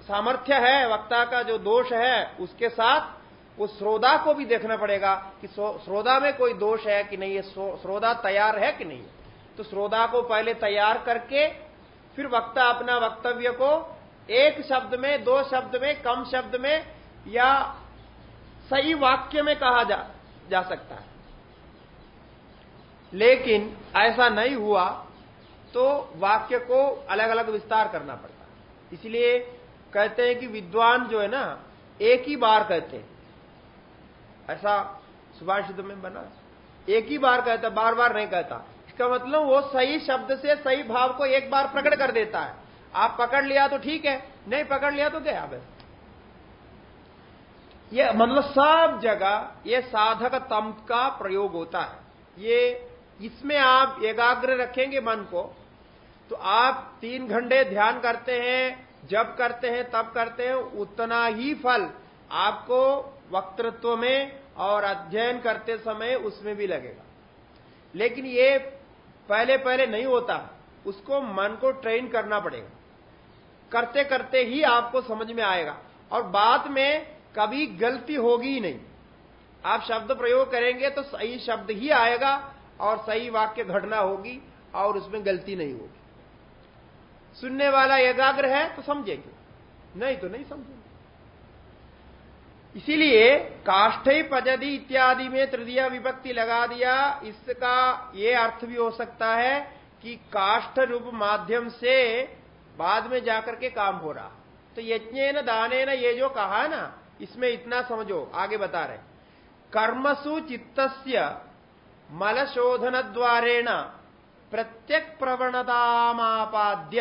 सामर्थ्य है, वक्ता का जो दोष है, उसके साथ उस श्रोदा को भी देखना पड़ेगा कि श्रोदा में कोई दोष है कि नहीं है श्रोदा तैयार है कि नहीं? तो श्रोदा को पहले तैयार करके फिर वक्ता अपना वक्तव्य को एक शब्द में दो शब्द में कम शब्द में या सही वाक्य में कहा जा, जा सकता है। लेकिन ऐसा नहीं हुआ तो वाक्य को अलग अलग विस्तार करना पड़ता है। इसलिए कहते हैं कि विद्वान जो है ना एक ही बार कहते हैं। ऐसा सुभाषित में बना। एक ही बार कहता बार बार नहीं कहता। इसका मतलब वो सही शब्द से, सही भाव को एक बार प्रकट कर देता है। आप पकड़ लिया तो ठीक है, नहीं पकड़ लिया तो क्या बस। ये मतलब सब जगह ये साधक तम का प्रयोग होता है। ये इसमें आप एकाग्र रखेंगे मन को तो आप तीन घंटे ध्यान करते हैं जब करते हैं तब करते हैं, उतना ही फल आपको वक्तृत्व में और अध्ययन करते समय उसमें भी लगेगा। लेकिन ये पहले पहले नहीं होता, उसको मन को ट्रेन करना पड़ेगा। करते करते ही आपको समझ में आएगा। और बाद में कभी गलती होगी ही नहीं। आप शब्द प्रयोग करेंगे तो सही शब्द ही आएगा और सही वाक्य घटना होगी और उसमें गलती नहीं होगी। सुनने वाला एकाग्र है तो समझेंगे। नहीं तो नहीं समझेंगे। इसीलिए काष्ठ पजदी इत्यादि में तृतीय विभक्ति लगा दिया। इसका ये अर्थ भी हो सकता है कि काष्ठ रूप माध्यम से बाद में जाकर के काम हो रहा। तो यज्ञ न दाने न ये जो कहा ना, इसमें इतना समझो, आगे बता रहे। कर्मसु चित्त मल मलशोधन द्वारेण प्रत्यक प्रवणतामापाद्य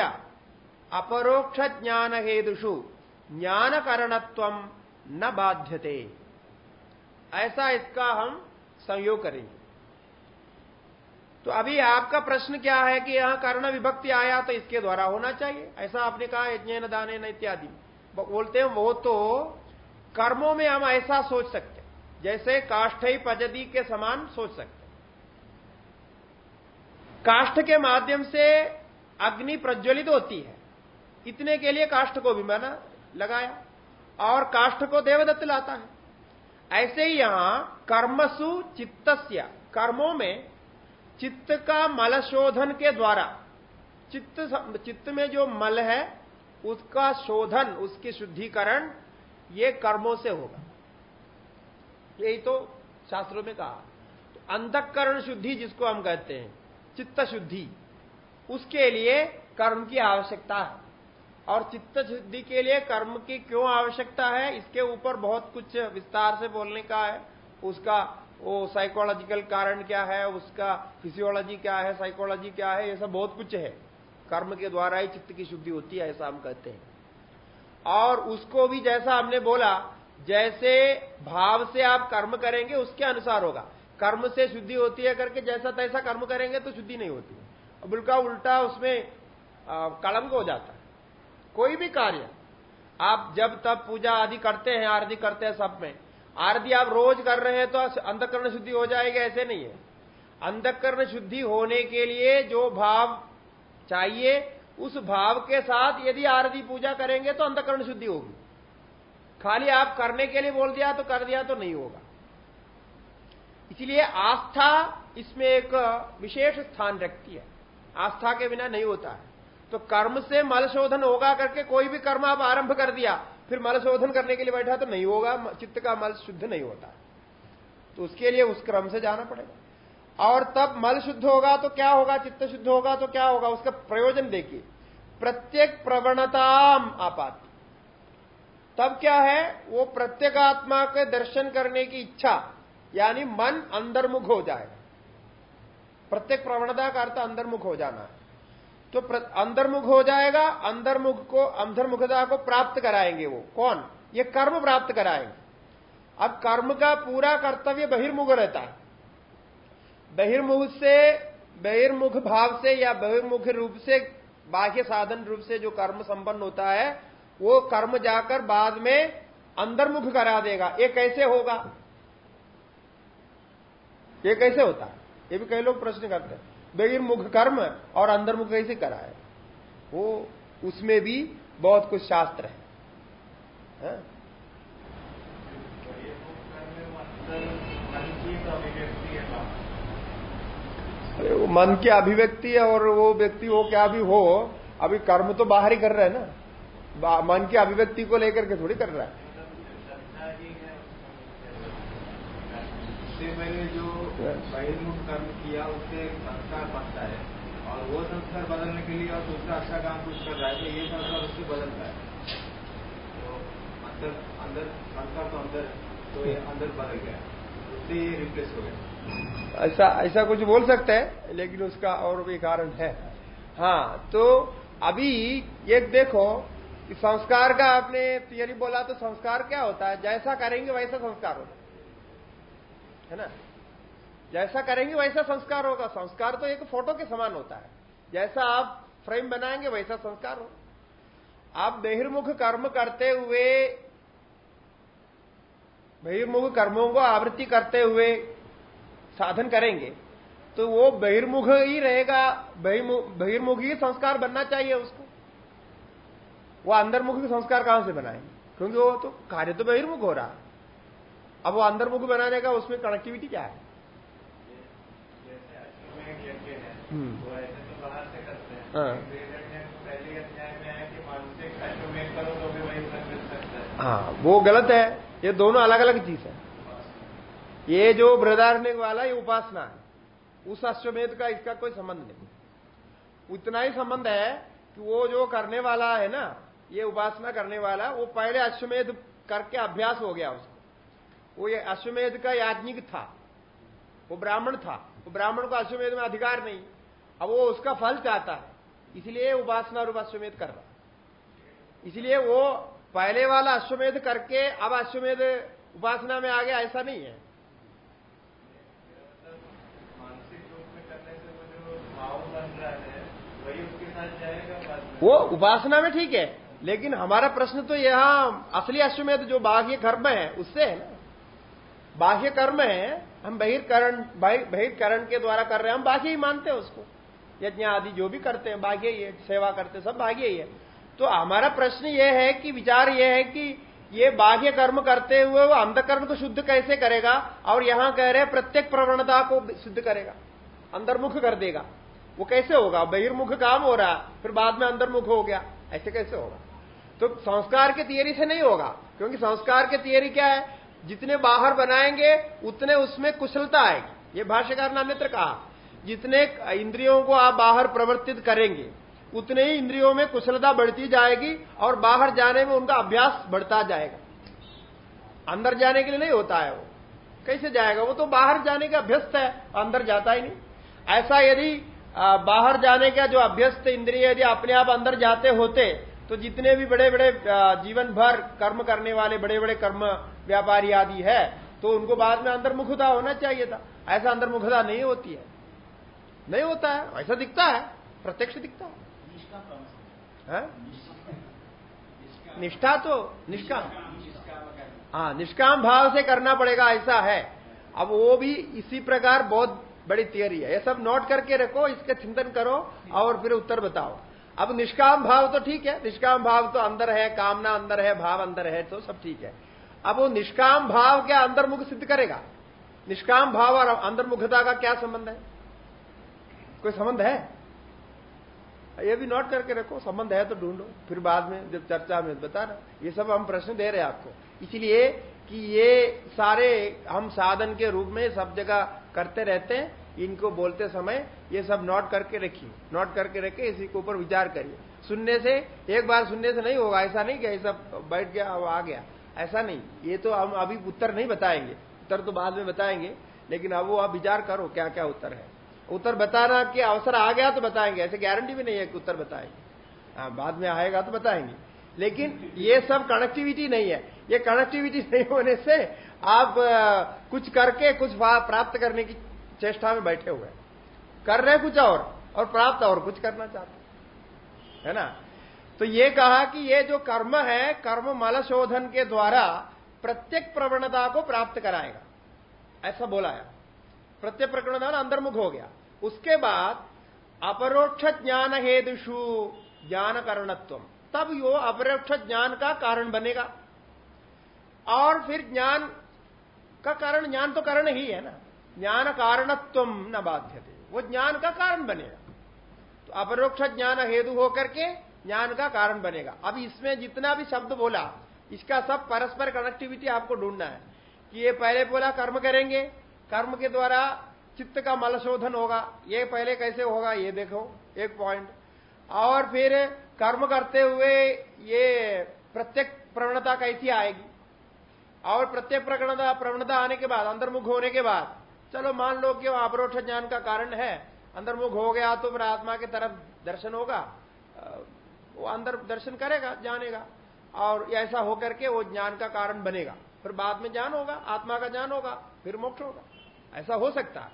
अपरोक्ष ज्ञान हेतुषु ज्ञान करणत्व न बाध्यते। ऐसा इसका हम संयोग करेंगे। तो अभी आपका प्रश्न क्या है कि यहाँ कर्ण विभक्ति आया तो इसके द्वारा होना चाहिए? ऐसा आपने कहा यज्ञ दाने इत्यादि। बोलते हैं, वो तो कर्मों में हम ऐसा सोच सकते जैसे काष्ठ ही पजदी के समान सोच सकते काष्ठ के माध्यम से अग्नि प्रज्वलित होती है। इतने के लिए काष्ठ को भी मैंने लगाया। और काष्ठ को देवदत्त लाता है। ऐसे ही यहाँ कर्मसु चित्तस्य, कर्मों में चित्त का मल शोधन के द्वारा, चित्त चित्त में जो मल है, उसका शोधन, उसकी शुद्धिकरण, ये कर्मों से होगा। यही तो शास्त्रों में कहा। तो अंतकरण शुद्धि जिसको हम कहते हैं चित्त शुद्धि उसके लिए कर्म की आवश्यकता है। और चित्त शुद्धि के लिए कर्म की क्यों आवश्यकता है? इसके ऊपर बहुत कुछ विस्तार से बोलने का है। उसका वो साइकोलॉजिकल कारण क्या है? उसका फिजियोलॉजी क्या है? साइकोलॉजी क्या है? ये सब बहुत कुछ है। कर्म के द्वारा ही चित्त की शुद्धि होती है, ऐसा हम कहते हैं। और उसको भी जैसा हमने बोला, जैसे भाव से आप कर्म करेंगे, उसके अनुसार होगा। कर्म से शुद्धि होती है करके जैसा तैसा कर्म करेंगे तो शुद्धि नहीं होती। है बिल्कुल उल्टा उसमें कलंक हो जाता है। कोई भी कार्य। आप जब तब पूजा आदि करते हैं, आरती करते हैं सब में। आरती आप रोज कर रहे हैं तो अंधकरण शुद्धि हो जाएगी, ऐसे नहीं है। अंधकरण शुद्धि होने के लिए जो भाव चाहिए, उस भाव के साथ यदि आरती पूजा करेंगे तो अंधकरण शुद्धि होगी। खाली आप करने के लिए बोल दिया तो कर दिया तो नहीं होगा। इसलिए आस्था इसमें एक विशेष स्थान रखती है। आस्था के बिना नहीं होता है। तो कर्म से मल शोधन होगा करके कोई भी कर्म आप आरंभ कर दिया, फिर मल शोधन करने के लिए बैठा तो नहीं होगा चित्त का मल शुद्ध नहीं होता। तो उसके लिए उस क्रम से जाना पड़ेगा। और तब मल शुद्ध होगा तो क्या होगा, चित्त शुद्ध होगा तो क्या होगा, उसका प्रयोजन देखिए। प्रत्येक प्रवणताम आपात। तब क्या है, वो प्रत्येगात्मा के दर्शन करने की इच्छा, यानी मन अंतर्मुख हो जाएगा प्रत्येक प्रवणता का अर्थ अंतर्मुख हो जाना। है तो अंतर्मुख हो जाएगा, अंतर्मुख को, अंतर्मुखता को प्राप्त कराएँगे वो। कौन? ये कर्म प्राप्त कराएँगे। अब कर्म का पूरा कर्तव्य बहिर्मुख रहता है। बहिर्मुख से, बहिर्मुख भाव से या बहिर्मुख रूप से, बाह्य साधन रूप से जो कर्म संपन्न होता है, वो कर्म जाकर बाद में अंतर्मुख करा देगा। ये कैसे होगा? ये कैसे होता? है ये भी कई लोग प्रश्न करते हैं। बहिर्मुख कर्म और अंतर्मुख कैसे कराए वो उसमें भी बहुत कुछ शास्त्र है, है? अरे वो मन की अभिव्यक्ति है और वो व्यक्ति वो क्या भी हो अभी कर्म तो बाहर ही कर रहा है ना। मन की अभिव्यक्ति को लेकर के थोड़ी कर रहा है। मैंने जो बहिर्मुख कर्म किया उससे संस्कार बनता है। और वो संस्कार बदलने के लिए और दूसरा अच्छा काम कुछ कर रहा है तो ये संस्कार उससे बदलता है। तो अंदर अंदर संस्कार तो अंदर तो ये अंदर बदल गया। उससे ये रिप्लेस हो गया। ऐसा ऐसा कुछ बोल सकते हैं लेकिन उसका और भी कारण है। हाँ तो अभी एक देखो कि संस्कार का आपने थियरी बोला तो संस्कार क्या होता है? जैसा करेंगे वैसा संस्कार होता है ना? जैसा करेंगे वैसा संस्कार होगा। संस्कार तो एक फ़ोटो के समान होता है। जैसा आप फ्रेम बनाएँगे वैसा संस्कार हो आप बहिर्मुख कर्म करते हुए, बहिर्मुख कर्मों को आवृत्ति करते हुए साधन करेंगे तो वो बहिर्मुख ही रहेगा। बहिर्मुख ही संस्कार बनना चाहिए उसको। वो अंदरमुख संस्कार कहाँ से बनाएँगे? क्योंकि वो तो कार्य तो बहिर्मुख हो रहा अब वो अंदरमुख बनाने का उसमें कनेक्टिविटी क्या है हम्म। तो हाँ।, हाँ। वो गलत है। ये दोनों अलग अलग चीज़ है। ये जो बृहदारण्य वाला ये उपासना है। उस अश्वमेध का इसका कोई संबंध नहीं। उतना ही संबंध है कि वो जो करने वाला है ना ये उपासना करने वाला वो पहले अश्वमेध करके अभ्यास हो गया उसको। वो ये अश्वमेध का याज्ञिक था। वो ब्राह्मण था। वो ब्राह्मण को अश्वमेध में अधिकार नहीं। अब वो उसका फल चाहता है। इसलिए उपासना रूप अश्वमेध कर रहा। इसलिए वो पहले वाला अश्वमेध करके अब अश्वमेध उपासना में आ गया ऐसा नहीं है। वो उपासना में ठीक है लेकिन हमारा प्रश्न तो यहाँ असली अश्वमेध जो बाह्य कर्म है उससे है ना। बाह्य कर्म है हम बहिर्करण बहिर्करण के द्वारा कर रहे हैं हम बाह्य ही मानते हैं उसको। यज्ञ आदि जो भी करते हैं, भाग्य ही है, सेवा करते सब भाग्य ही है। तो हमारा प्रश्न ये है कि, विचार ये है कि ये बाह्य कर्म करते हुए वो अंधकर्म को शुद्ध कैसे करेगा और यहाँ कह रहे प्रत्येक प्रवणता को सिद्ध करेगा, अंतर्मुख कर देगा। वो कैसे होगा? बहिर्मुख काम हो रहा, फिर बाद में अंतर्मुख हो गया, ऐसे कैसे होगा? तो संस्कार के तियरी से नहीं होगा, क्योंकि संस्कार के तियरी क्या है? जितने बाहर बनाएँगे, उतने उसमें कुशलता आएगी। ये भाष्यकार ने अन्यत्र कहा। जितने इंद्रियों को आप बाहर प्रवर्तित करेंगे, उतने ही इंद्रियों में कुशलता बढ़ती जाएगी और बाहर जाने में उनका अभ्यास बढ़ता जाएगा। अंदर जाने के लिए नहीं होता है वो। कैसे जाएगा? वो तो बाहर जाने का अभ्यस्त है, अंदर जाता ही नहीं। ऐसा यदि बाहर जाने का जो अभ्यस्त इंद्रिय यदि अपने आप अंदर जाते होते तो जितने भी बड़े बड़े जीवन भर कर्म करने वाले बड़े बड़े कर्म व्यापारी आदि है तो उनको बाद में अंदर अंतर्मुखता होना चाहिए था। ऐसा अंदर अंतर्मुखता नहीं होती है। नहीं होता है, ऐसा दिखता है, प्रत्यक्ष दिखता है। निष्ठा तो निष्काम हाँ निष्काम भाव से करना पड़ेगा, ऐसा है। अब वो भी इसी प्रकार बहुत बड़ी थियरी है। ये सब नोट करके रखो, इसका चिंतन करो और फिर उत्तर बताओ। अब निष्काम भाव तो ठीक है, निष्काम भाव तो अंदर है, कामना अंदर है, भाव अंदर है तो सब ठीक है। अब वो निष्काम भाव क्या अंतर्मुख सिद्ध करेगा? निष्काम भाव और अंतर्मुखता का क्या संबंध है? कोई संबंध है? ये भी नोट करके रखो, संबंध है तो ढूंढो। फिर बाद में जब चर्चा में बता रहा ये सब हम प्रश्न दे रहे हैं आपको। इसलिए कि ये सारे हम साधन के रूप में सब जगह करते रहते हैं, इनको बोलते समय ये सब नोट करके रखिए। नोट करके रखे इसी के ऊपर विचार करिए। सुनने से, एक बार सुनने से नहीं होगा। ऐसा नहीं कि ऐसा बैठ गया, अब आ गया। ऐसा नहीं। ये तो हम अभी उत्तर नहीं बताएँगे। उत्तर तो बाद में बताएँगे, लेकिन अब वो आप विचार करो क्या क्या उत्तर है। उत्तर बताना कि अवसर आ गया तो बताएँगे, ऐसे गारंटी भी नहीं है कि उत्तर बताएँगे। हाँ बाद में आएगा तो बताएँगे। लेकिन ये सब कनेक्टिविटी नहीं है। ये कनेक्टिविटी नहीं होने से आप कुछ करके, कुछ प्राप्त करने की चेष्टा में बैठे हुए कर रहे कुछ और और प्राप्त और कुछ करना चाहते है ना? तो ये कहा कि ये जो कर्म है, कर्म मल शोधन के द्वारा प्रत्येक प्रवणता को प्राप्त कराएगा। ऐसा बोला है। प्रत्येक प्रकरण अंतर्मुख हो गया उसके बाद अपरोक्ष ज्ञान हेतुषु ज्ञान कारणत्व तब यो अपरोक्ष ज्ञान का कारण बनेगा। और फिर ज्ञान का कारण, ज्ञान तो कारण ही है ना। ज्ञान कारणत्व न बाध्य वो ज्ञान का कारण बनेगा। तो अपरोक्ष ज्ञान हेतु होकर के ज्ञान का कारण बनेगा। अब इसमें जितना भी शब्द बोला, इसका सब परस्पर कनेक्टिविटी आपको ढूंढना है। कि ये पहले बोला कर्म करेंगे कर्म के द्वारा चित्त का मल शोधन होगा। ये पहले कैसे होगा, ये देखो, एक पॉइंट और फिर कर्म करते हुए ये प्रत्येक प्रवणता कैसी आएगी? और प्रत्येक प्रवणता प्रवणता आने के बाद, अंतर्मुख होने के बाद, चलो मान लो कि अपरोक्ष ज्ञान का कारण है। अंतर्मुख हो गया तो फिर आत्मा की तरफ़ दर्शन होगा। वो अंदर दर्शन करेगा, जानेगा। और ऐसा होकर के वो ज्ञान का कारण बनेगा। फिर बाद में ज्ञान होगा, आत्मा का ज्ञान होगा, फिर मोक्ष होगा। ऐसा हो सकता। है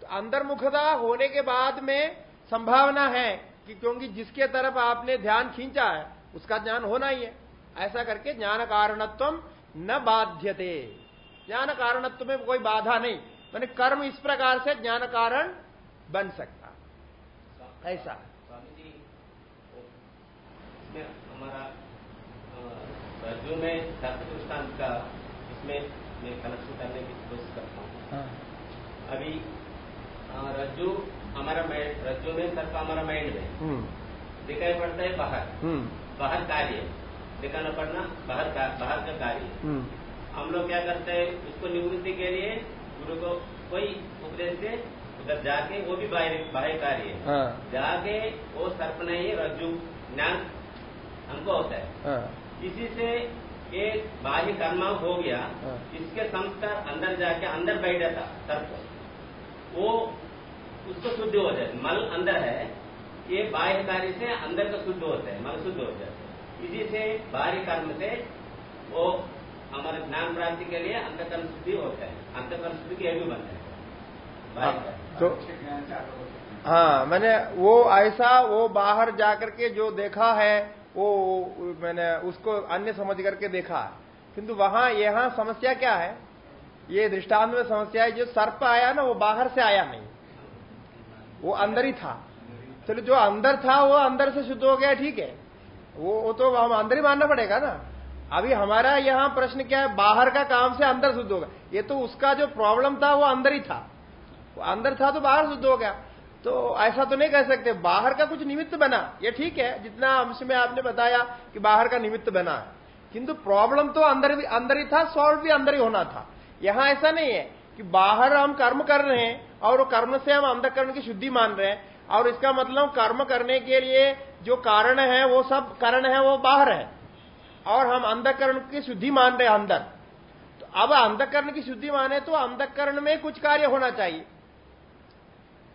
तो अंतर्मुखता होने के बाद में संभावना है कि क्योंकि जिसके तरफ़ आपने ध्यान खींचा है उसका ज्ञान होना ही है। ऐसा करके ज्ञान कारणत्व न बाध्यते। ज्ञान कारणत्व में कोई बाधा नहीं। मैंने कर्म इस प्रकार से ज्ञान कारण बन सकता। ऐसा। स्वामी जी हमारा रज्जु में का इसमें मैं कनेक्शन करने की कोशिश करता हूँ। हाँ। अभी रज्जु हमारा रज्जु में सर्प हमारा माइंड में हम्म। दिखाई पड़ता है बाहर हम्म। बाहर कार्य दिखाना पड़ना बाहर का, बाहर का कार्य हम्म। हम लोग क्या करते हैं उसको निवृत्ति के लिए गुरु को कोई उपदेश से उधर जाके वो भी बाहर बाह्य कार्य है हाँ। जाके वो सर्प नहीं रज्जु ज्ञान हमको होता है हाँ। इसी से एक बाह्य कर्म हो गया हाँ। इसके संस्कार अंदर जाके अंदर बैठ जाता सर्प वो उसको शुद्ध हो जाए मल अंदर है ये बाह्य कार्य से अंदर का शुद्ध होता है मल शुद्ध हो जाता है। इसी से बाह्य कर्म से वो हमारे ज्ञान प्राप्ति के लिए अंतकर्म शुद्धि होता है। अंतकर्म शुद्धि के भी बनता है। तो हाँ मैंने वो ऐसा वो बाहर जाकर के जो देखा है वो मैंने उसको अन्य समझ करके देखा। है किंतु वहाँ यहाँ समस्या क्या है? ये दृष्टांत में समस्या है जो सर्प आया ना वो बाहर से आया नहीं। वो अंदर ही था। चलो जो अंदर था वो अंदर से शुद्ध हो गया ठीक है। वो, वो तो हम अंदर ही मानना पड़ेगा ना। अभी हमारा यहाँ प्रश्न क्या है बाहर का काम से अंदर शुद्ध होगा ये तो उसका जो प्रॉब्लम था वो अंदर ही था। वो अंदर था तो बाहर शुद्ध हो गया। तो ऐसा तो नहीं कह सकते बाहर का कुछ निमित्त बना ये ठीक है। जितना अंश में आपने बताया कि बाहर का निमित्त बना। किंतु प्रॉब्लम तो अंदर भी अंदर ही था सॉल्व भी अंदर ही होना था। यहाँ ऐसा नहीं है कि बाहर हम कर्म कर रहे हैं और कर्म से हम अंधकरण की शुद्धि मान रहे हैं। और इसका मतलब कर्म करने के लिए जो कारण है, वो सब कारण है, वो बाहर है। और हम अंधकरण की शुद्धि मान रहे हैं अंदर। तो अब अंधकरण की शुद्धि माने तो अंधकरण में कुछ कार्य होना चाहिए।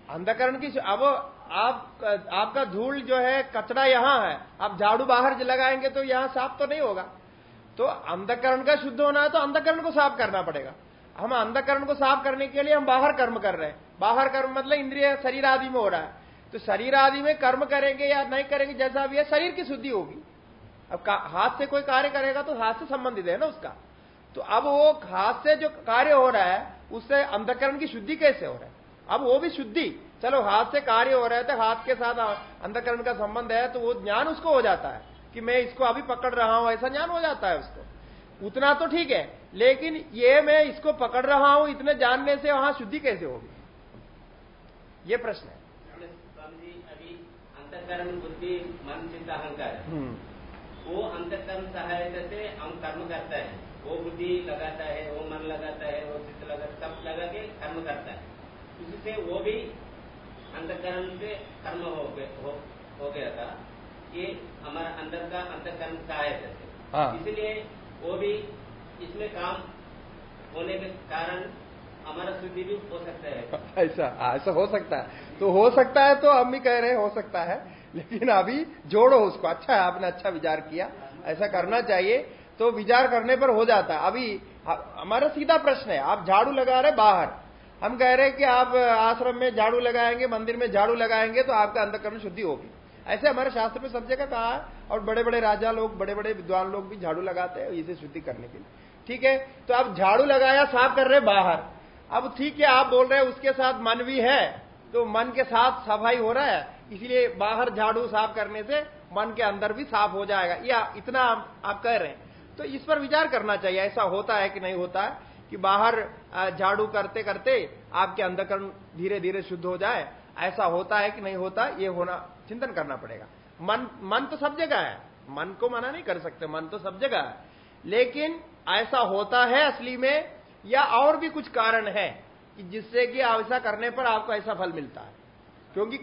अंधकरण की अब आप, आपका धूल जो है, कचरा यहाँ है। आप झाड़ू बाहर लगाएँगे तो यहाँ साफ़ तो नहीं होगा। तो अंधकरण का शुद्ध होना है तो अंधकरण को साफ़ करना पड़ेगा। हम अंधकरण को साफ़ करने के लिए हम बाहर कर्म कर रहे हैं। बाहर कर्म मतलब इंद्रिय शरीर आदि में हो रहा है। तो शरीर आदि में कर्म करेंगे या नहीं करेंगे, जैसा भी है, शरीर की शुद्धि होगी। अब हाथ से कोई कार्य करेगा तो हाथ से संबंधित है ना उसका। तो अब वो हाथ से जो कार्य हो रहा है, उससे अंधकरण की शुद्धि कैसे हो रहा है? अब वो भी शुद्धि। चलो हाथ से कार्य हो रहा है तो हाथ के साथ अंधकरण का संबंध है तो वो ज्ञान उसको हो जाता है। कि मैं इसको अभी पकड़ रहा हूँ ऐसा ज्ञान हो जाता है उसको। उतना तो ठीक है लेकिन ये मैं इसको पकड़ रहा हूँ इतने जानने से वहाँ शुद्धि कैसे होगी? ये प्रश्न है। अंतकरण बुद्धि मन चिंता अहंकार। हम्म। वो अंतकर्म सहायता से हम कर्म करता है। वो बुद्धि लगाता है वो मन लगाता है वो चित्त लगाता सब लगा के कर्म करता है। उससे वो भी अंतकर्म से कर्म हो हो, हो गया था ये हमारा अंदर का अंतकर्म सहायता से हाँ। इसलिए वो भी इसमें काम होने के कारण हमारा शुद्धि भी हो सकता है। ऐसा ऐसा हो सकता है। तो हो सकता है तो हम भी कह रहे हैं हो सकता है लेकिन अभी जोड़ो उसको। अच्छा है आपने अच्छा विचार किया ऐसा करना चाहिए। तो विचार करने पर हो जाता है। अभी हमारा सीधा प्रश्न है आप झाड़ू लगा रहे बाहर। हम कह रहे हैं कि आप आश्रम में झाड़ू लगाएँगे मंदिर में झाड़ू लगाएँगे तो आपका अंधकरण शुद्धि होगी। ऐसे हमारे शास्त्र में सब जगह कहा और बड़े बड़े राजा लोग बड़े बड़े विद्वान लोग भी झाड़ू लगाते हैं इसे शुद्धि करने के लिए। ठीक है? तो आप झाड़ू लगाया, साफ़ कर रहे बाहर। अब ठीक है, आप बोल रहे हैं उसके साथ मन भी है तो मन के साथ सफ़ाई हो रहा है, इसलिए बाहर झाड़ू साफ़ करने से मन के अंदर भी साफ़ हो जाएगा। या इतना आप कह रहे हैं। तो इस पर विचार करना चाहिए, ऐसा होता है कि नहीं होता है कि बाहर झाड़ू करते करते आपके अंधकरण धीरे धीरे शुद्ध हो जाए ऐसा होता है कि नहीं होता, ये होना चिंतन करना पड़ेगा। मन मन तो सब जगह है। मन को मना नहीं कर सकते, मन तो सब जगह है। लेकिन ऐसा होता है असली में, या और भी कुछ कारण है कि जिससे कि ऐसा करने पर आपको ऐसा फल मिलता है। क्योंकि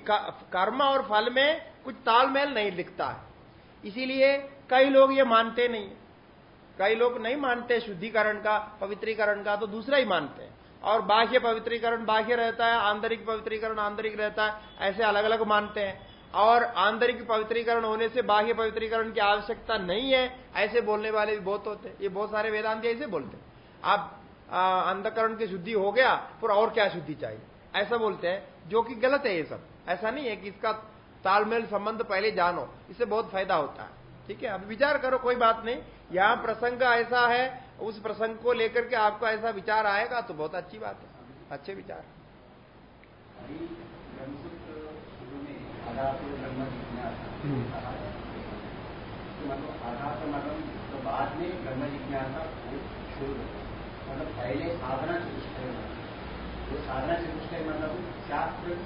कर्म और फल में कुछ तालमेल नहीं दिखता है। इसीलिए कई लोग ये मानते नहीं। कई लोग नहीं मानते शुद्धिकरण का, पवित्रीकरण का तो दूसरा ही मानते हैं। और बाह्य पवित्रीकरण बाह्य रहता है, आंतरिक पवित्रीकरण आंतरिक रहता है, ऐसे अलग अलग मानते हैं। और आंतरिक पवित्रीकरण होने से बाह्य पवित्रीकरण की आवश्यकता नहीं है, ऐसे बोलने वाले भी बहुत होते हैं। ये बहुत सारे वेदांत ऐसे बोलते हैं। आप अंधकरण की शुद्धि हो गया, फिर और क्या शुद्धि चाहिए? ऐसा बोलते हैं, जो कि गलत है ये सब। ऐसा नहीं है कि इसका तालमेल संबंध पहले जानो, इससे बहुत फ़ायदा होता है। ठीक है? अब विचार करो, कोई बात नहीं। यहाँ प्रसंग ऐसा है उस प्रसंग को लेकर के आपको ऐसा विचार आएगा तो बहुत अच्छी बात है अच्छे विचार हम्म। मतलब आधार मतलब तो बाद में ब्रह्म जिज्ञासा शुरू मतलब पहले साधना चतुष्टय वो साधना चतुष्टय मतलब शास्त्र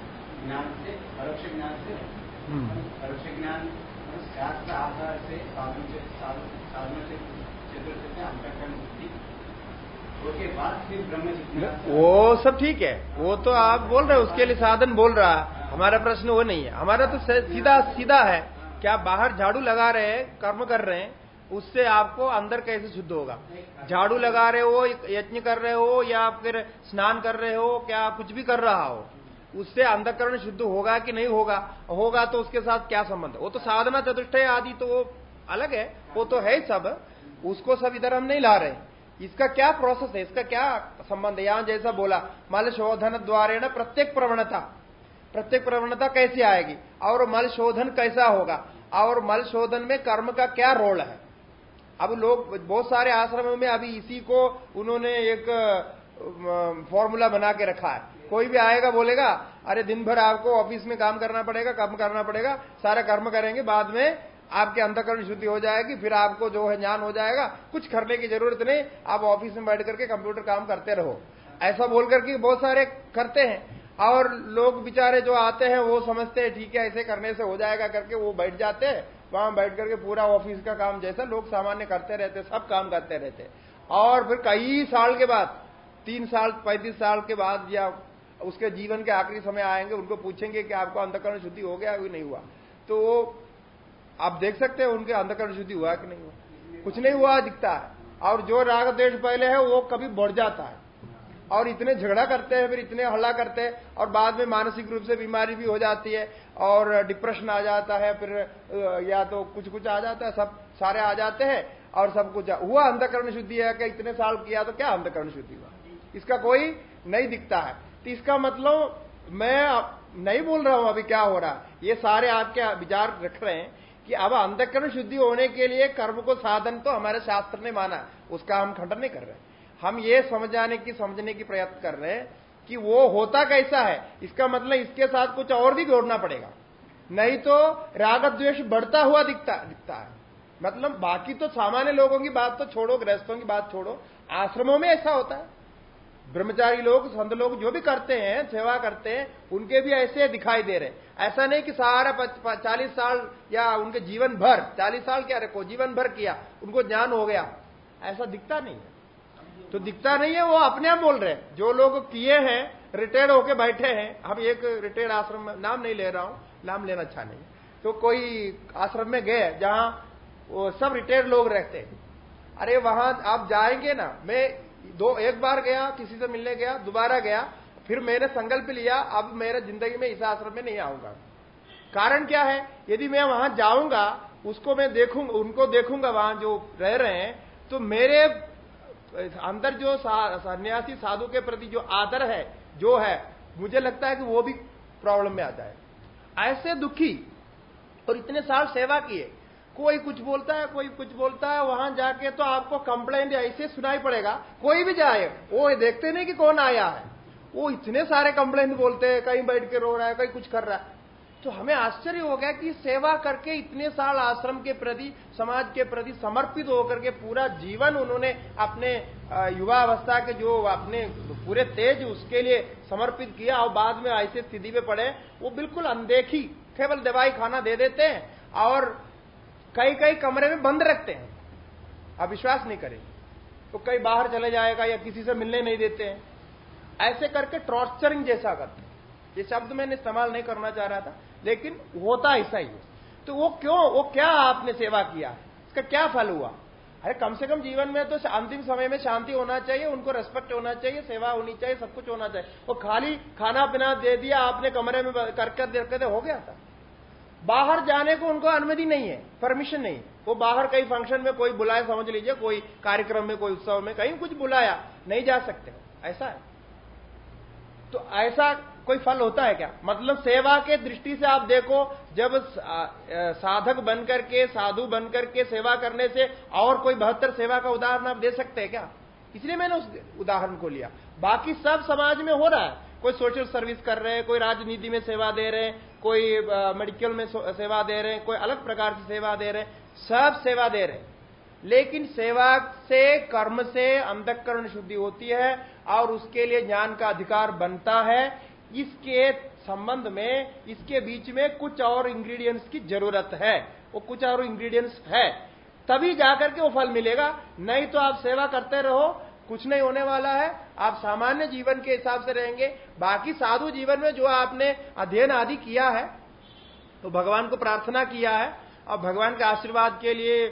ज्ञान से परोक्ष ज्ञान से हम्म। परोक्ष ज्ञान मतलब शास्त्र आधार से साधन साधना से वो सब ठीक है। वो तो आप बोल रहे उसके लिए साधन बोल रहा हमारा प्रश्न वो नहीं है। हमारा तो सीधा सीधा है क्या बाहर झाड़ू लगा रहे हैं, कर्म कर रहे हैं, उससे आपको अंदर कैसे शुद्ध होगा? झाड़ू लगा रहे हो, यज्ञ कर रहे हो, या फिर स्नान कर रहे हो, क्या कुछ भी कर रहा हो, उससे अंधकरण शुद्ध होगा कि नहीं होगा? होगा तो उसके साथ क्या संबंध? वो तो साधना चतुष्टय आदि तो वो अलग है। वो तो है सब। उसको सब इधर हम नहीं ला रहे। इसका क्या प्रोसेस है? इसका क्या संबंध है? यहाँ जैसा बोला मल शोधन द्वारे न प्रत्येक प्रवणता। प्रत्येक प्रवणता कैसे आएगी? और मल शोधन कैसा होगा? और मल शोधन में कर्म का क्या रोल है? अब लोग, बहुत सारे आश्रमों में अभी इसी को उन्होंने एक फॉर्मूला बना के रखा है। कोई भी आएगा, बोलेगा, अरे, दिन भर आपको ऑफ़िस में काम करना पड़ेगा काम करना पड़ेगा, सारा कर्म करेंगे, बाद में आपके अंतकरण शुद्धि हो जाएगी, फिर आपको जो है ज्ञान हो जाएगा। कुछ करने की ज़रूरत नहीं, आप ऑफ़िस में बैठ करके कंप्यूटर काम करते रहो। ऐसा बोल करके बहुत सारे करते हैं। और लोग बेचारे जो आते हैं, वो समझते हैं, ठीक है, ऐसे करने से हो जाएगा, करके वो बैठ जाते हैं। वहाँ बैठ करके पूरा ऑफ़िस का काम जैसा लोग सामान्य करते रहते, सब काम करते रहते। और फिर कई साल के बाद, तीन साल, पैंतीस साल के बाद या उसके जीवन के आखिरी समय आएँगे, उनको पूछेंगे कि आपको अंधकरण शुद्धि हो गया कि नहीं हुआ। तो वो आप देख सकते हैं उनके अंधकरण शुद्धि हुआ कि नहीं हुआ? कुछ नहीं हुआ, दिखता है। और जो राग देश पहले है, वो कभी बढ़ जाता है। और इतने झगड़ा करते हैं, फिर इतने हल्ला करते हैं, और बाद में मानसिक रूप से बीमारी भी हो जाती है, और डिप्रेशन आ जाता है, फिर या तो कुछ कुछ आ जाता है, सब सारे आ जाते हैं, और सब कुछ हुआ अंधकरण शुद्धि है कि इतने साल किया तो क्या अंधकरण शुद्धि हुआ? इसका कोई नहीं दिखता है। तो इसका मतलब मैं नहीं बोल रहा हूँ अभी क्या हो रहा है। ये सारे आपके विचार रख रहे हैं कि अब अंधकरण शुद्धि होने के लिए कर्म को साधन तो हमारे शास्त्र ने माना, उसका हम खंडन नहीं कर रहे। हम ये समझाने की, समझने की प्रयत्न कर रहे हैं कि वो होता कैसा है। इसका मतलब इसके साथ कुछ और भी जोड़ना पड़ेगा। नहीं तो राग द्वेष बढ़ता हुआ दिखता दिखता है। मतलब बाकी तो सामान्य लोगों की बात तो छोड़ो, गृहस्थों की बात छोड़ो, आश्रमों में ऐसा होता है। ब्रह्मचारी लोग, संत लोग जो भी करते हैं, सेवा करते हैं, उनके भी ऐसे दिखाई दे रहे हैं। ऐसा नहीं कि सारा चालीस साल या उनके जीवन भर, चालीस साल क्या रखो, जीवन भर किया, उनको ज्ञान हो गया। ऐसा दिखता नहीं है। तो दिखता नहीं है, वो अपने आप बोल रहे हैं। जो लोग किए हैं, रिटायर्ड होके बैठे हैं हम एक रिटायर्ड आश्रम में नाम नहीं ले रहा हूँ, नाम लेना अच्छा नहीं तो कोई आश्रम में गए, जहाँ सब रिटायर्ड लोग रहते हैं। अरे वहाँ आप जाएँगे ना, मैं दो, एक बार गया, किसी से मिलने गया, दोबारा गया, फिर मैंने संकल्प लिया, अब मेरे ज़िंदगी में इस आश्रम में नहीं आऊँगा। कारण क्या है? यदि मैं वहाँ जाऊँगा, उसको मैं देखूँगा, उनको देखूँगा वहाँ जो रह रहे हैं तो मेरे, अंदर जो सन्यासी साधु के प्रति जो आदर है, जो है, मुझे लगता है कि वो भी प्रॉब्लम में आ जाए। ऐसे दुखी और इतने साल सेवा किए कोई कुछ बोलता है, कोई कुछ बोलता है, वहाँ जाके तो आपको कंप्लेंट ऐसे सुनाई पड़ेगा। कोई भी जाए, वो देखते नहीं कि कौन आया है। वो इतने सारे कंप्लेंट बोलते हैं, कहीं बैठ के रो रहा है, कहीं कुछ कर रहा है। तो हमें आश्चर्य हो गया कि सेवा करके इतने साल आश्रम के प्रति, समाज के प्रति समर्पित होकर के पूरा जीवन उन्होंने अपने युवा अवस्था के जो अपने पूरे तेज उसके लिए समर्पित किया और बाद में ऐसी स्थिति में पड़े, वो बिल्कुल अनदेखी, केवल दवाई खाना दे देते हैं। और कई कई कमरे में बंद रखते हैं। आप विश्वास नहीं करें। तो कई बाहर चले जाएगा या किसी से मिलने नहीं देते हैं। ऐसे करके टॉर्चरिंग जैसा करते हैं। ये शब्द मैंने इस्तेमाल नहीं करना चाह रहा था, लेकिन होता ऐसा ही है। तो वो क्यों, वो क्या आपने सेवा किया? इसका क्या फल हुआ? अरे कम से कम जीवन में तो अंतिम समय में शांति होना चाहिए, उनको रेस्पेक्ट होना चाहिए, सेवा होनी चाहिए, सब कुछ होना चाहिए। वो खाली खाना पीना दे दिया आपने कमरे में कर कर, हो गया था। बाहर जाने को उनको अनुमति नहीं है परमिशन नहीं वो बाहर कहीं फ़ंक्शन में कोई बुलाया समझ लीजिए, कोई कार्यक्रम में, कोई उत्सव में कहीं कुछ बुलाया, नहीं जा सकते। ऐसा है। तो ऐसा कोई फल होता है क्या? मतलब सेवा के दृष्टि से आप देखो, जब साधक बनकर के, साधु बनकर के सेवा करने से और कोई बेहतर सेवा का उदाहरण आप दे सकते हैं क्या? इसलिए मैंने उस उदाहरण को लिया। बाकी सब समाज में हो रहा है। कोई सोशल सर्विस कर रहे हैं, कोई राजनीति में सेवा दे रहे हैं, कोई मेडिकल में सेवा दे रहे हैं, कोई अलग प्रकार की सेवा दे रहे हैं, सब सेवा दे रहे हैं। लेकिन सेवा से कर्म से अंधकरण शुद्धि होती है और उसके लिए ज्ञान का अधिकार बनता है। इसके संबंध में, इसके बीच में कुछ और इंग्रेडिएंट्स की ज़रूरत है। वो कुछ और इंग्रेडिएंट्स है। तभी जाकर के वो फल मिलेगा। नहीं तो आप सेवा करते रहो कुछ नहीं होने वाला है। आप सामान्य जीवन के हिसाब से रहेंगे। बाकी साधु जीवन में जो आपने अध्ययन आदि किया है तो भगवान को प्रार्थना किया है, और भगवान के आशीर्वाद के लिए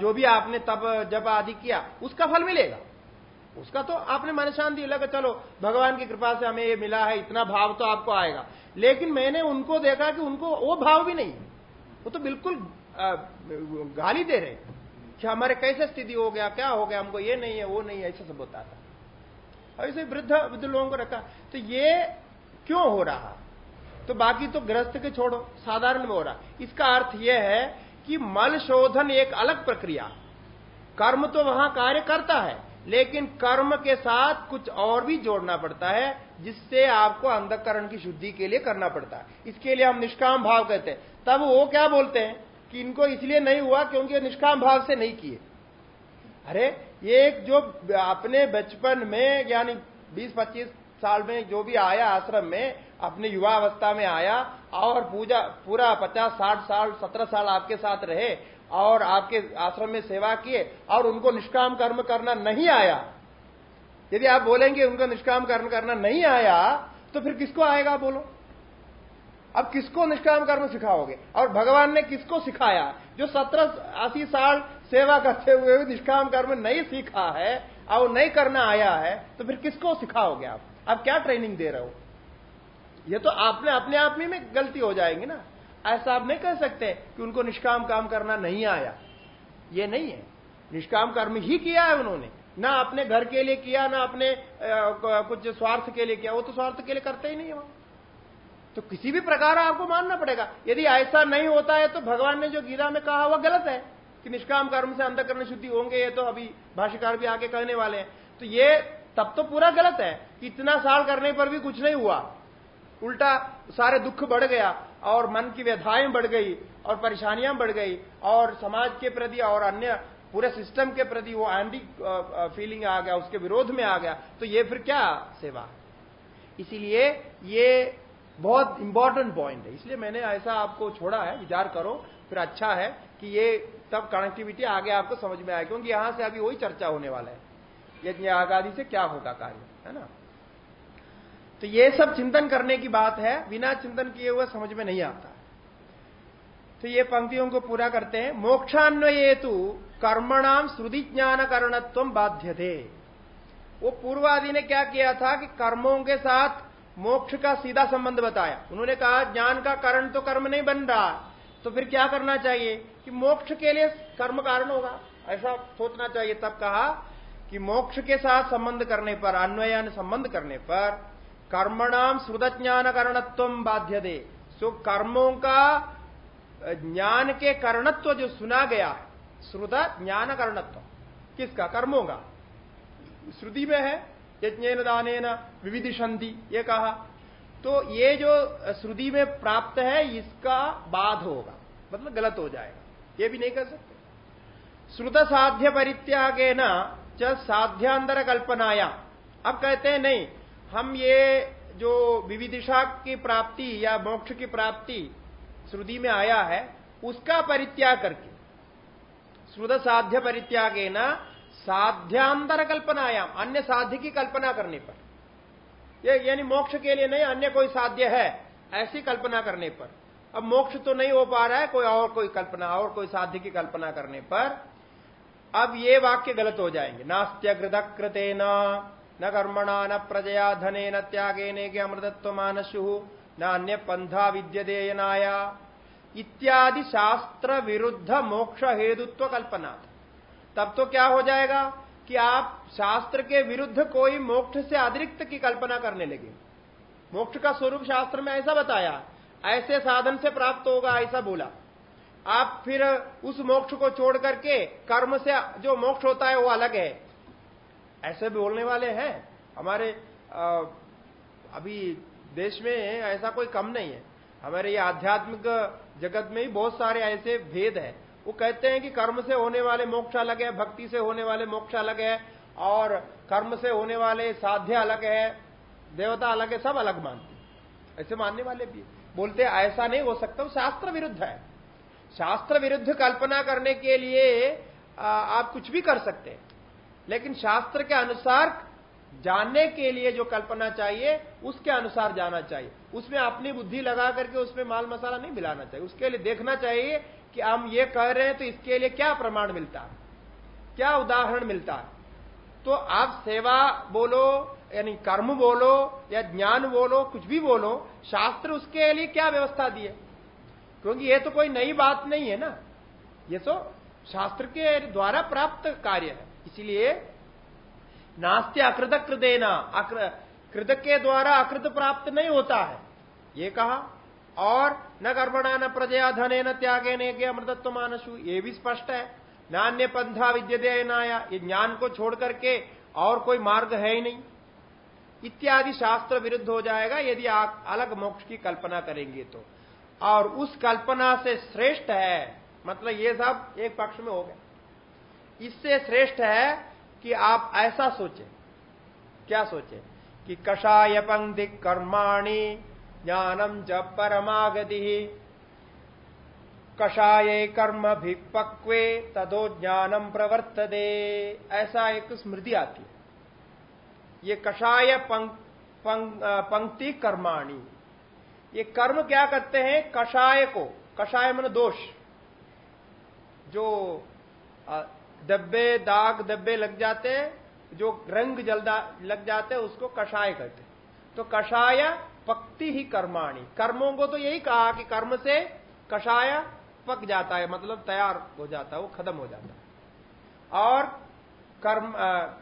जो भी आपने तब जब आदि किया, उसका फल मिलेगा। उसका तो आपने मन शांति लगा, चलो, भगवान की कृपा से हमें ये मिला है, इतना भाव तो आपको आएगा। लेकिन मैंने उनको देखा कि उनको वो भाव भी नहीं वो तो बिल्कुल गाली दे रहे कि हमारे कैसे स्थिति हो गया, क्या हो गया, हमको ये नहीं है, वो नहीं है, ऐसा सब होता था। ऐसे वृद्ध वृद्ध लोगों को रखा। तो ये क्यों हो रहा? तो बाकी तो ग्रस्त के छोड़ो, साधारण में हो रहा। इसका अर्थ यह है कि मल शोधन एक अलग प्रक्रिया। कर्म तो वहाँ कार्य करता है, लेकिन कर्म के साथ कुछ और भी जोड़ना पड़ता है, जिससे आपको अंधकरण की शुद्धि के लिए करना पड़ता है। इसके लिए हम निष्काम भाव कहते हैं। तब वो क्या बोलते हैं? कि इनको इसलिए नहीं हुआ क्योंकि निष्काम भाव से नहीं किए। अरे, ये एक जो अपने बचपन में, यानी 20-25 साल में जो भी आया आश्रम में, अपने युवा अवस्था में आया, और पूजा, पूरा 50-60 साल 17 साल आपके साथ रहे, और आपके आश्रम में सेवा किए, और उनको निष्काम कर्म करना नहीं आया। यदि आप बोलेंगे उनको निष्काम कर्म करना नहीं आया तो फिर किसको आएगा बोलो? अब किसको निष्काम कर्म सिखाओगे? और भगवान ने किसको सिखाया? जो सत्रह अस्सी साल सेवा करते हुए भी निष्काम कर्म नहीं सीखा है, और नहीं करना आया है तो फिर किसको सिखाओगे आप? आप क्या ट्रेनिंग दे रहे हो? ये तो आपने अपने आप में गलती हो जाएगी ना। ऐसा आप नहीं कह सकते कि उनको निष्काम काम करना नहीं आया। ये नहीं है। निष्काम कर्म ही किया है उन्होंने। ना अपने घर के लिए किया, ना अपने कुछ स्वार्थ के लिए किया। वो तो स्वार्थ के लिए करते ही नहीं है तो किसी भी प्रकार आपको मानना पड़ेगा। यदि ऐसा नहीं होता है तो भगवान ने जो गीता में कहा, वह गलत है कि निष्काम कर्म से अंतकरण शुद्धि होंगे, ये तो अभी भाष्यकार भी आगे कहने वाले हैं। तो ये तब तो पूरा गलत है कि इतना साल करने पर भी कुछ नहीं हुआ। उल्टा सारे दुख बढ़ गया, और मन की व्यथाएँ बढ़ गई, और परेशानियाँ बढ़ गई, और समाज के प्रति और अन्य पूरे सिस्टम के प्रति वो एंटी फीलिंग आ गया, उसके विरोध में आ गया। तो ये फिर क्या सेवा? इसीलिए ये बहुत इंपॉर्टेंट पॉइंट है। इसलिए मैंने ऐसा आपको छोड़ा है, विचार करो, फिर अच्छा है कि ये तब कनेक्टिविटी आगे आपको समझ में आए, क्योंकि यहाँ से अभी वही चर्चा होने वाला है। यज्ञ आगादी से क्या होगा कार्य, है ना? तो ये सब चिंतन करने की बात है, बिना चिंतन किए हुए समझ में नहीं आता। तो ये पंक्तियों को पूरा करते हैं। मोक्षान्वये तो कर्मणाम श्रुति ज्ञान करणत्व बाध्य थे वो पूर्वादि ने क्या किया था कि कर्मों के साथ मोक्ष का सीधा संबंध बताया। उन्होंने कहा, ज्ञान का कारण तो कर्म नहीं बन रहा। तो फिर क्या करना चाहिए? कि मोक्ष के लिए कर्म कारण होगा। ऐसा सोचना चाहिए। तब कहा कि मोक्ष के साथ संबंध करने पर, अन्वयन संबंध करने पर कर्मणाम श्रुत ज्ञान करणत्व बाध्य दे सो कर्मों का ज्ञान के करणत्व जो सुना गया है श्रुत ज्ञान करणत्व, किसका? कर्मों का। श्रुति में है। यज्ञ दान विविधिशंति ये कहा तो ये जो श्रुति में प्राप्त है, इसका बाध होगा। मतलब गलत हो जाएगा। ये भी नहीं कर सकते। श्रुत साध्य परित्यागे न साध्यांतर कल्पनाया अब कहते हैं, नहीं, हम ये जो विविदिशा की प्राप्ति या मोक्ष की प्राप्ति श्रुति में आया है, उसका परित्याग करके श्रुत साध्य परित्यागे न साध्यांतर कल्पनायाम अन्य साध्य की कल्पना करने पर। ये यानी मोक्ष के लिए नहीं, अन्य कोई साध्य है, ऐसी कल्पना करने पर। अब मोक्ष तो नहीं हो पा रहा है, कोई और कोई कल्पना, और कोई साध्य की कल्पना करने पर, अब ये वाक्य गलत हो जाएँगे। नास्त्यकृतकृते न कर्मणा, न प्रजया, धने, न त्यागे, ने के अमृतत्व मानसु, न अन्य पंथा विद्यदेयनाया इत्यादि शास्त्र विरुद्ध मोक्ष हेतुत्व कल्पना। तब तो क्या हो जाएगा कि आप शास्त्र के विरुद्ध कोई मोक्ष से अतिरिक्त की कल्पना करने लगे। मोक्ष का स्वरूप शास्त्र में ऐसा बताया ऐसे साधन से प्राप्त होगा ऐसा बोला। आप फिर उस मोक्ष को छोड़ करके कर्म से जो मोक्ष होता है वो अलग है। ऐसे बोलने वाले हैं। हमारे आ, अभी देश में ऐसा कोई कम नहीं है। हमारे ये आध्यात्मिक जगत में ही बहुत सारे ऐसे भेद है। वो कहते हैं कि कर्म से होने वाले मोक्ष अलग है, भक्ति से होने वाले मोक्ष अलग है, और कर्म से होने वाले साध्य अलग है, देवता अलग है, सब अलग मानते ऐसे मानने वाले भी बोलते ऐसा नहीं हो सकता शास्त्र विरुद्ध है। शास्त्र विरुद्ध कल्पना करने के लिए आप कुछ भी कर सकते हैं। लेकिन शास्त्र के अनुसार जानने के लिए जो कल्पना चाहिए, उसके अनुसार जाना चाहिए। उसमें अपनी बुद्धि लगा करके उसमें माल मसाला नहीं मिलाना चाहिए। उसके लिए देखना चाहिए कि हम ये कह रहे हैं तो इसके लिए क्या प्रमाण मिलता? है क्या उदाहरण मिलता? है तो आप सेवा बोलो, यानी कर्म बोलो, या ज्ञान बोलो, कुछ भी बोलो, शास्त्र उसके लिए क्या व्यवस्था दी क्योंकि ये तो कोई नई बात नहीं है ना। ये तो शास्त्र के द्वारा प्राप्त कार्य है। इसीलिए नास्त्य अकृत कृदेना कृत के द्वारा अकृत प्राप्त नहीं होता है। ये कहा, और न कर्मणा न प्रजया धने न त्यागे ने के अमृतत्व मानसु ये भी स्पष्ट है। नान्य पंथा विद्यते नाया। ये ज्ञान को छोड़ करके और कोई मार्ग है ही नहीं। इत्यादि शास्त्र विरुद्ध हो जाएगा यदि आप अलग मोक्ष की कल्पना करेंगे तो। और उस कल्पना से श्रेष्ठ है। मतलब ये सब एक पक्ष में हो गया। इससे श्रेष्ठ है कि आप ऐसा सोचें। क्या सोचें? कि कषाय पंक्ति कर्माणी ज्ञानम च परमागति। कषाय कर्म भी पक्वे तदो ज्ञानम प्रवर्तदे ऐसा एक स्मृति आती है। ये कषाय पंक्ति कर्माणी। ये कर्म क्या करते हैं? कषाय को। कषाय मन दोष। जो दब्बे दाग दब्बे लग जाते हैं, जो रंग जल्दा, लग जाते हैं, उसको कषाय कहते तो कषाय पक्ति ही कर्माणी। कर्मों को तो यही कहा कि कर्म से कषाय पक जाता है मतलब तैयार हो जाता है, वो खत्म हो जाता है। और कर्म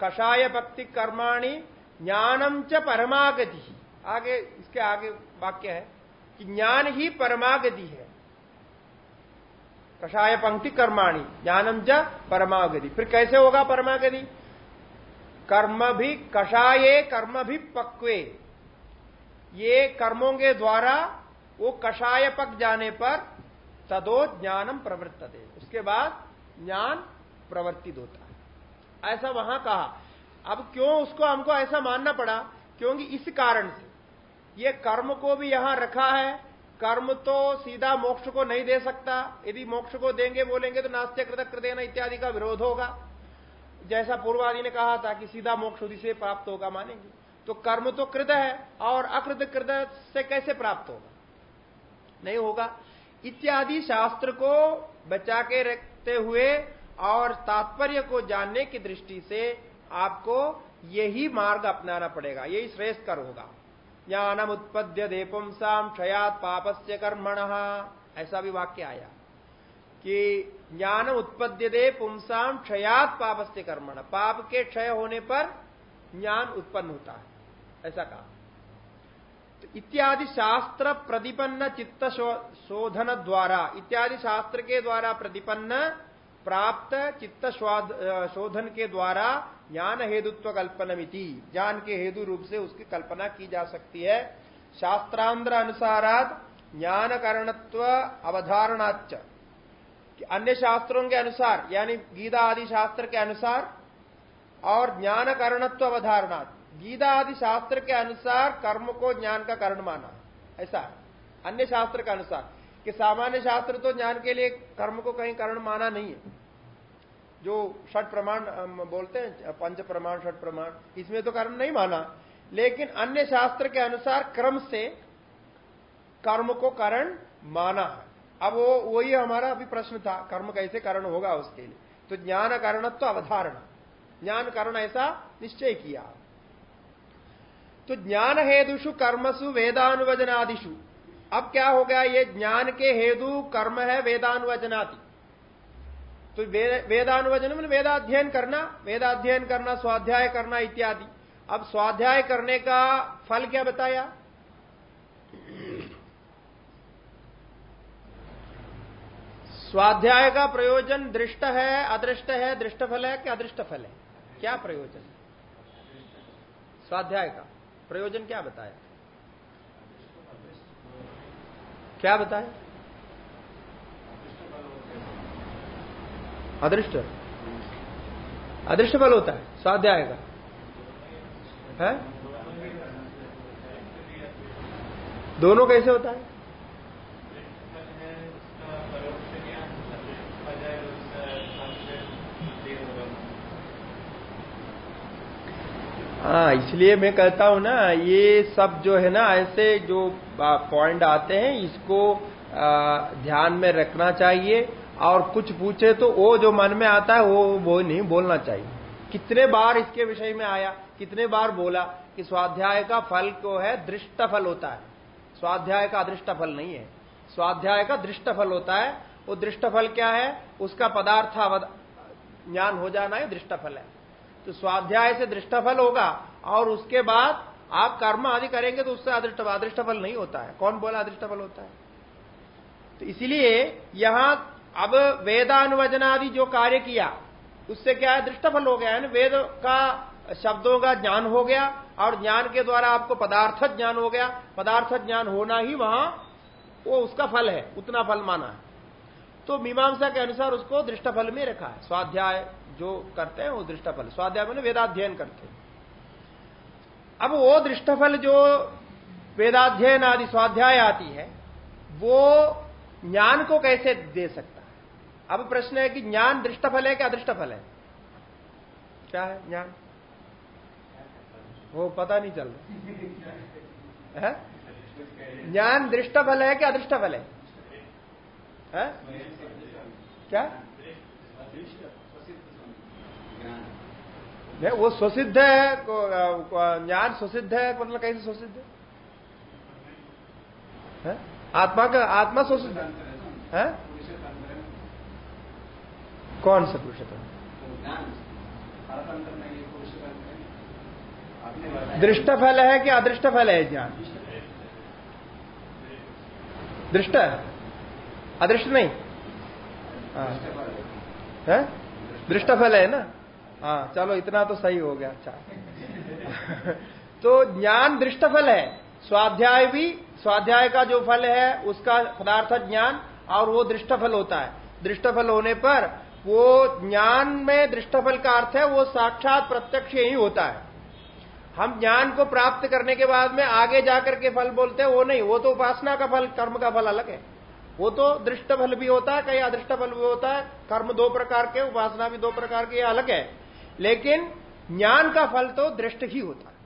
कषाय भक्ति कर्माणी ज्ञानम च परमागति। आगे, इसके आगे वाक्य है कि ज्ञान ही परमागति है। कषाय पंक्ति कर्माणी, ज्ञानम च परमागति। फिर कैसे होगा परमागति? कर्म भी कषाये, कर्म भी पक्वे। ये कर्मों के द्वारा वो कषाय पक जाने पर तदो ज्ञानम प्रवृत्त दे उसके बाद ज्ञान प्रवर्तित होता है। ऐसा वहाँ कहा। अब क्यों उसको हमको ऐसा मानना पड़ा? क्योंकि इस कारण से। ये कर्म को भी यहाँ रखा है। कर्म तो सीधा मोक्ष को नहीं दे सकता। यदि मोक्ष को देंगे, बोलेंगे तो नास्त्य कृत देना इत्यादि का विरोध होगा। जैसा पूर्वादि ने कहा था कि सीधा मोक्ष उदी से प्राप्त होगा मानेंगे। तो कर्म तो कृत है, और अकृत कृत से कैसे प्राप्त होगा? नहीं होगा। इत्यादि शास्त्र को बचा के रखते हुए और तात्पर्य को जानने की दृष्टि से आपको यही मार्ग अपनाना पड़ेगा, यही श्रेष्ठ कर होगा। ज्ञानम उत्पद्य दे पुंसाम क्षयात पापस्य कर्मण। ऐसा भी वाक्य आया कि ज्ञान उत्पद्य दे पुंसाम क्षयात पापस्य कर्मण। पाप के क्षय होने पर ज्ञान उत्पन्न होता है। ऐसा कहा। तो इत्यादि शास्त्र प्रतिपन्न चित्त शोधन द्वारा, इत्यादि शास्त्र के द्वारा प्रतिपन्न प्राप्त चित्त शोधन के द्वारा ज्ञान हेतुत्व कल्पनमिति, ज्ञान के हेतु रूप से उसकी कल्पना की जा सकती है। शास्त्रांध्र अनुसारात ज्ञान कारणत्व अवधारणाच अन्य शास्त्रों के अनुसार, यानी गीता आदि शास्त्र के अनुसार, और ज्ञान कारणत्व अवधारणात्। गीता आदि शास्त्र के अनुसार कर्म को ज्ञान का कारण माना। ऐसा अन्य शास्त्र के अनुसार कि सामान्य शास्त्र तो ज्ञान के लिए कर्म को कहीं कारण माना नहीं है। जो षट प्रमाण बोलते हैं, पंच प्रमाण, षट प्रमाण, इसमें तो कर्म नहीं माना। लेकिन अन्य शास्त्र के अनुसार क्रम से कर्म को कारण माना है। अब वो, वही हमारा अभी प्रश्न था, कर्म कैसे कारण होगा उसके लिए। तो ज्ञान कारण तो अवधारणा। ज्ञान कारण ऐसा निश्चय किया। तो ज्ञान हेतुषु कर्मसु वेदानुवचनादिशु अब क्या हो गया? ये ज्ञान के हेतु कर्म है वेदानुवचनाति तो वेदानुवचन मतलब वेदाध्ययन करना वेदाध्ययन करना, स्वाध्याय करना इत्यादि। अब स्वाध्याय करने का फल क्या बताया? स्वाध्याय का प्रयोजन दृष्ट है, अदृष्ट है दृष्ट फल है कि अदृष्ट फल है? क्या प्रयोजन? स्वाध्याय का। प्रयोजन क्या बताया? क्या बताया? अदृष्ट। अदृष्ट बल होता है, स्वाध्याय का है? दोनों कैसे होता है? हाँ इसलिए मैं कहता हूँ ना, ये सब जो है ना, ऐसे जो पॉइंट आते हैं, इसको ध्यान में रखना चाहिए। और कुछ पूछे तो वो जो मन में आता है, वो वो नहीं बोलना चाहिए। कितने बार इसके विषय में आया, कितने बार बोला कि स्वाध्याय का फल को है दृष्ट फल होता है। स्वाध्याय का अदृष्ट फल नहीं है। स्वाध्याय का दृष्ट फल होता है, वो दृष्ट फल क्या है, उसका पदार्थ ज्ञान हो जाना है दृष्ट फल है। तो स्वाध्याय से दृष्टफल होगा और उसके बाद आप कर्म आदि करेंगे तो उससे अदृष्ट फल नहीं होता है। कौन बोला अदृष्ट फल होता है? तो इसलिए यहाँ अब वेदानुवचनादि जो कार्य किया, उससे क्या है? दृष्टफल हो गया। है ना वेद का शब्दों का ज्ञान हो गया और ज्ञान के द्वारा आपको पदार्थ ज्ञान हो गया। पदार्थ ज्ञान होना ही वहाँ वो उसका फल है, उतना फल माना है। तो मीमांसा के अनुसार उसको दृष्टफल में रखा है। स्वाध्याय जो करते हैं वो दृष्टफल स्वाध्याय मैंने वेदाध्ययन करते हैं। अब वो दृष्टफल जो वेदाध्ययन आदि स्वाध्याय आती है वो ज्ञान को कैसे दे सकता है? अब प्रश्न है कि ज्ञान दृष्टफल है कि अदृष्टफल है? क्या है ज्ञान? वो पता नहीं चल रहा। है? ज्ञान दृष्टफल है कि अदृष्टफल है, है? क्या? नहीं, वो स्वसिद्ध है ज्ञान स्वसिद्ध है मतलब कैसे स्वसिद्ध है? आत्मा का, आत्मा स्वसिद्ध है? कौन सा पुरुषोत्तम? दृष्ट फल है कि अदृष्ट फल है ज्ञान? दृष्ट अदृष्ट नहीं? हाँ। है? दृष्ट फल है ना? हाँ चलो, इतना तो सही हो गया अच्छा। तो ज्ञान दृष्ट फल है। स्वाध्याय भी, स्वाध्याय का जो फल है, उसका पदार्थ ज्ञान, और वो दृष्ट फल होता है। दृष्ट फल होने पर वो ज्ञान में दृष्ट फल का अर्थ है, वो साक्षात प्रत्यक्ष ही होता है। हम ज्ञान को प्राप्त करने के बाद में आगे जाकर के फल बोलते हैं, वो नहीं, वो तो उपासना का फल, कर्म का फल अलग है। वो तो दृष्ट फल भी होता है कहीं अदृष्ट फल भी होता है, कर्म दो प्रकार के, उपासना भी दो प्रकार के अलग है। लेकिन ज्ञान का फल तो दृष्ट ही होता है।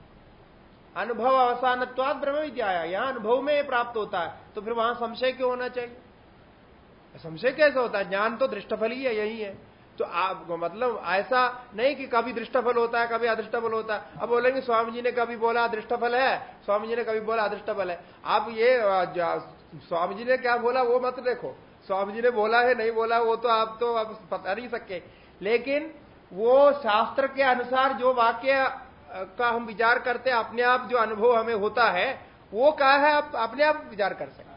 अनुभव अवसानत्वाद ब्रह्म विद्या यहाँ अनुभव में प्राप्त होता है तो फिर वहाँ संशय क्यों होना चाहिए? संशय कैसे होता है? ज्ञान तो दृष्टफल ही है, यही है। तो आप मतलब ऐसा नहीं कि कभी दृष्टफल होता है, कभी अदृष्टफल होता है। अब बोलेंगे स्वामी जी ने कभी बोला दृष्टफल है? स्वामी जी ने कभी बोला अदृष्टफल है। आप ये स्वामी जी ने क्या बोला वो मत देखो। स्वामी जी ने बोला है, नहीं बोला वो तो आप तो अब पता नहीं सकते लेकिन वो शास्त्र के अनुसार जो वाक्य का हम विचार करते हैं अपने आप जो अनुभव हमें होता है वो क्या है आप अपने आप विचार कर सकते हैं।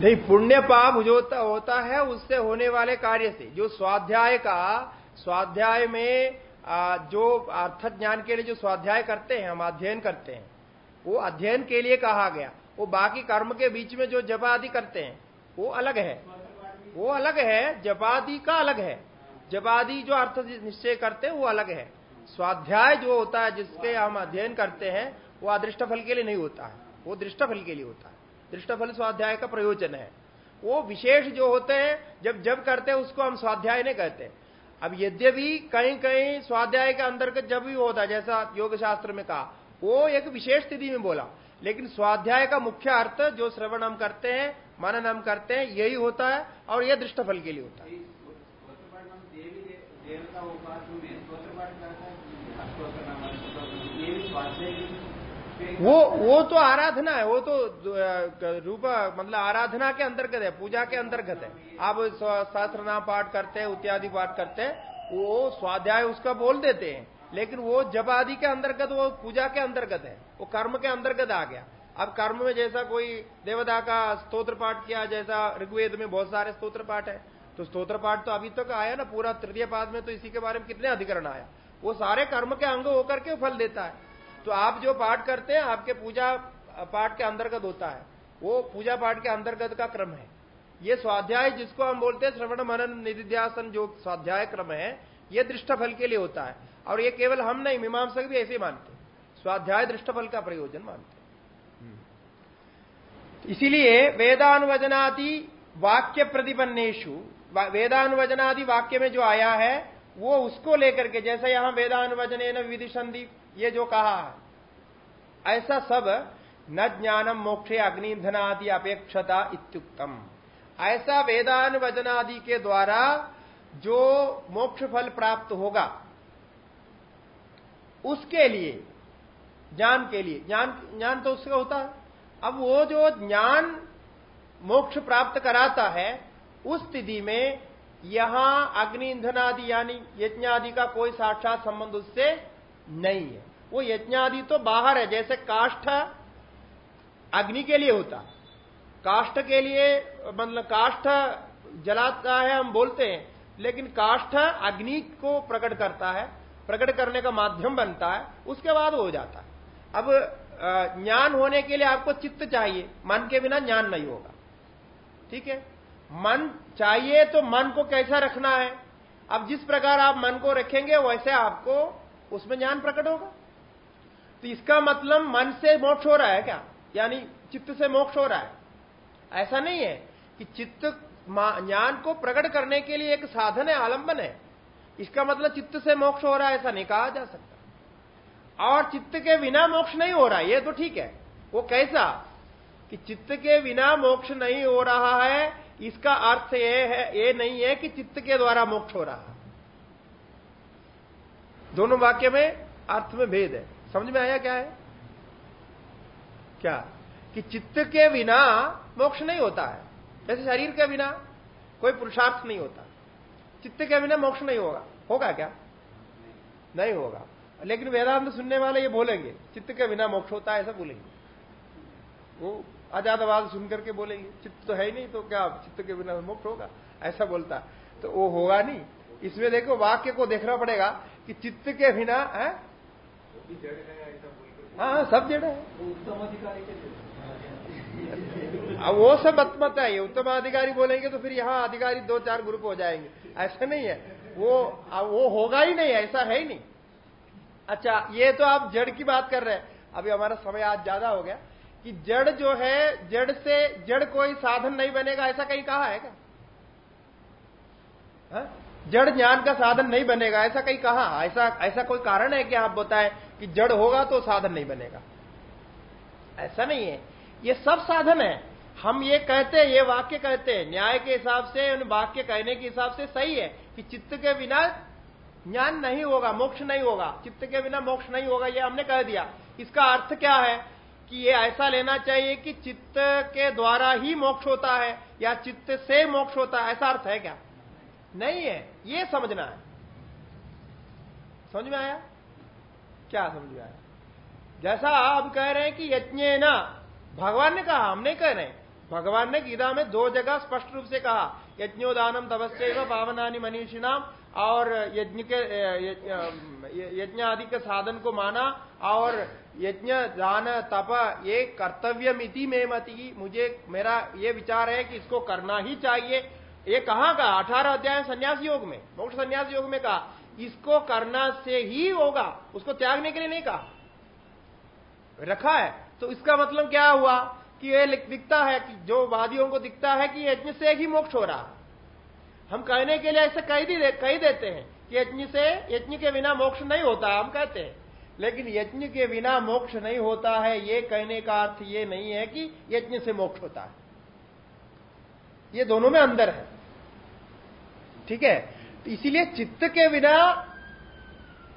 नहीं। पुण्य पाप जो होता है उससे होने वाले कार्य से जो स्वाध्याय का स्वाध्याय में जो अर्थ ज्ञान के लिए जो स्वाध्याय करते हैं, हम अध्ययन करते हैं, वो अध्ययन के लिए कहा गया। वो बाकी कर्म के बीच में जो जपादि करते हैं, वो अलग है। वो अलग है, जपादि का अलग है। जपादि जो अर्थ निश्चय करते हैं, वो अलग है। स्वाध्याय जो होता है, जिसके हम अध्ययन करते हैं, वो अदृष्ट फल के लिए नहीं होता है। वो दृष्ट फल के लिए होता है। दृष्ट फल स्वाध्याय का प्रयोजन है। वो विशेष जो होते हैं, जब जब करते हैं, उसको हम स्वाध्याय नहीं कहते। अब यद्यपि कहीं कहीं स्वाध्याय के अंतर्गत जब भी होता जैसा योग शास्त्र में कहा, वो एक विशेष स्थिति में बोला। लेकिन स्वाध्याय का मुख्य अर्थ जो श्रवण हम करते हैं, मनन हम करते हैं, यही होता है और यह दृष्टफल के लिए होता है। वो वो तो आराधना है, वो तो रूप मतलब आराधना के अंतर्गत है, पूजा के अंतर्गत है। आप शास्त्र नाम पाठ करते हैं इत्यादि पाठ करते हैं, वो स्वाध्याय उसका बोल देते हैं। लेकिन वो जब आदि के अंतर्गत, वो पूजा के अंतर्गत है, वो कर्म के अंतर्गत आ गया। अब कर्म में जैसा कोई देवता का स्तोत्र पाठ किया, जैसा ऋग्वेद में बहुत सारे स्तोत्र पाठ है तो स्तोत्र पाठ तो अभी तक तो आया ना, पूरा तृतीय पाद में तो इसी के बारे में कितने अधिकरण आया। वो सारे कर्म के अंग होकर के फल देता है। तो आप जो पाठ करते हैं, आपके पूजा पाठ के अंतर्गत होता है। वो पूजा पाठ के अंतर्गत का क्रम है। ये स्वाध्याय जिसको हम बोलते हैं, श्रवण मनन निधिध्यासन जो स्वाध्याय क्रम है, ये दृष्टफल के लिए होता है। और ये केवल हम नहीं, मीमांसक भी ऐसे मानते स्वाध्याय दृष्टफल का प्रयोजन मानते इसीलिए वेदानुवचनादि वाक्य प्रतिपन्नेशु वेदानुवचनादि वाक्य में जो आया है वो उसको लेकर के, जैसे यहाँ वेदानुवचन विधि संधि ये जो कहा ऐसा सब न ज्ञानम मोक्षे अग्निधनादि अपेक्षता इत्युक्तम। ऐसा वेदानुवचनादि के द्वारा जो मोक्ष फल प्राप्त होगा, उसके लिए, ज्ञान के लिए, ज्ञान ज्ञान तो उसका होता है। अब वो जो ज्ञान मोक्ष प्राप्त कराता है, उस स्थिति में यहाँ अग्नि ईंधन आदि यानी यज्ञ आदि का कोई साक्षात संबंध उससे नहीं है। वो यज्ञ आदि तो बाहर है, जैसे काष्ठ अग्नि के लिए होता। काष्ठ के लिए मतलब काष्ठ जलाता है हम बोलते हैं, लेकिन काष्ठ अग्नि को प्रकट करता है, प्रकट करने का माध्यम बनता है, उसके बाद हो जाता है। अब ज्ञान होने के लिए आपको चित्त चाहिए, मन के बिना ज्ञान नहीं होगा। ठीक है? मन चाहिए तो मन को कैसा रखना है? अब जिस प्रकार आप मन को रखेंगे, वैसे आपको उसमें ज्ञान प्रकट होगा। तो इसका मतलब मन से मोक्ष हो रहा है क्या? यानी चित्त से मोक्ष हो रहा है। ऐसा नहीं है कि चित्त ज्ञान को प्रकट करने के लिए एक साधन है, आलंबन है। इसका मतलब चित्त से मोक्ष हो रहा है, ऐसा नहीं कहा जा सकता। और चित्त के बिना मोक्ष नहीं हो रहा है ये तो ठीक है। वो कैसा? कि चित्त के बिना मोक्ष नहीं हो रहा है इसका अर्थ ये है, ये नहीं है कि चित्त के द्वारा मोक्ष हो रहा दोनों वाक्य में अर्थ में भेद है। समझ में आया क्या है? क्या? कि चित्त के बिना मोक्ष नहीं होता है। जैसे शरीर के बिना कोई पुरुषार्थ नहीं होता। चित्त के बिना मोक्ष नहीं होगा। होगा क्या? नहीं होगा। लेकिन वेदांत सुनने वाले ये बोलेंगे, चित्त के बिना मोक्ष होता है, ऐसा बोलेंगे। वो आजादवाद सुन करके बोलेंगे, चित्त तो है ही नहीं तो क्या चित्त के बिना मुक्त होगा? ऐसा बोलता तो वो होगा नहीं। इसमें देखो, वाक्य को देखना पड़ेगा कि चित्त के बिना, है? हाँ सब जड़ है। अब वो सब मतमत है। ये उत्तम अधिकारी बोलेंगे तो फिर यहाँ अधिकारी दो चार ग्रुप हो जाएँगे। ऐसा नहीं है। वो वो होगा ही नहीं, ऐसा है ही नहीं। अच्छा ये तो आप जड़ की बात कर रहे हैं। अभी हमारा समय आज ज़्यादा हो गया। कि जड़ जो है, जड़ से जड़ कोई साधन नहीं बनेगा, ऐसा कहीं कहा है क्या? हा? जड़ ज्ञान का साधन नहीं बनेगा, ऐसा कहीं कहा? ऐसा ऐसा कोई कारण है कि आप बताएँ कि जड़ होगा तो साधन नहीं बनेगा? ऐसा नहीं है। ये सब साधन है। हम ये कहते हैं, ये वाक्य कहते हैं। न्याय के हिसाब से, उन वाक्य कहने के हिसाब से सही है कि चित्त के बिना ज्ञान नहीं होगा, मोक्ष नहीं होगा। चित्त के बिना मोक्ष नहीं होगा, ये हमने कह दिया। इसका अर्थ क्या है? कि ये ऐसा लेना चाहिए कि चित्त के द्वारा ही मोक्ष होता है या चित्त से मोक्ष होता है, ऐसा अर्थ है क्या? नहीं है, ये समझना है। समझ में आया? क्या समझ में आया? जैसा आप कह रहे हैं कि यज्ञ ना भगवान ने कहा, हम नहीं कह रहे हैं। भगवान ने गीता में दो जगह स्पष्ट रूप से कहा यज्ञोदानम तपस्या पावनानी मनीषिणाम और यज्ञ के यज्ञ आदि के साधन को माना और यज्ञ, दान, तप, ये कर्तव्य मिति में मती। मुझे, मेरा ये विचार है कि इसको करना ही चाहिए। ये कहाँ का? अठारह अध्याय संन्यास योग में, मोक्ष संन्यास योग में कहा, इसको करना से ही होगा। उसको त्यागने के लिए नहीं कहा। रखा है। तो इसका मतलब क्या हुआ? कि ये दिखता है कि जो वादियों को दिखता है कि यज्ञ से ही मोक्ष हो रहा। हम कहने के लिए ऐसे कह दी कह देते हैं कि यज्ञ से, यज्ञ के बिना मोक्ष नहीं होता, हम कहते हैं। लेकिन यज्ञ के बिना मोक्ष नहीं होता है, ये कहने का अर्थ ये नहीं है कि यज्ञ से मोक्ष होता है। ये दोनों में अंदर है। ठीक है? तो इसीलिए चित्त के बिना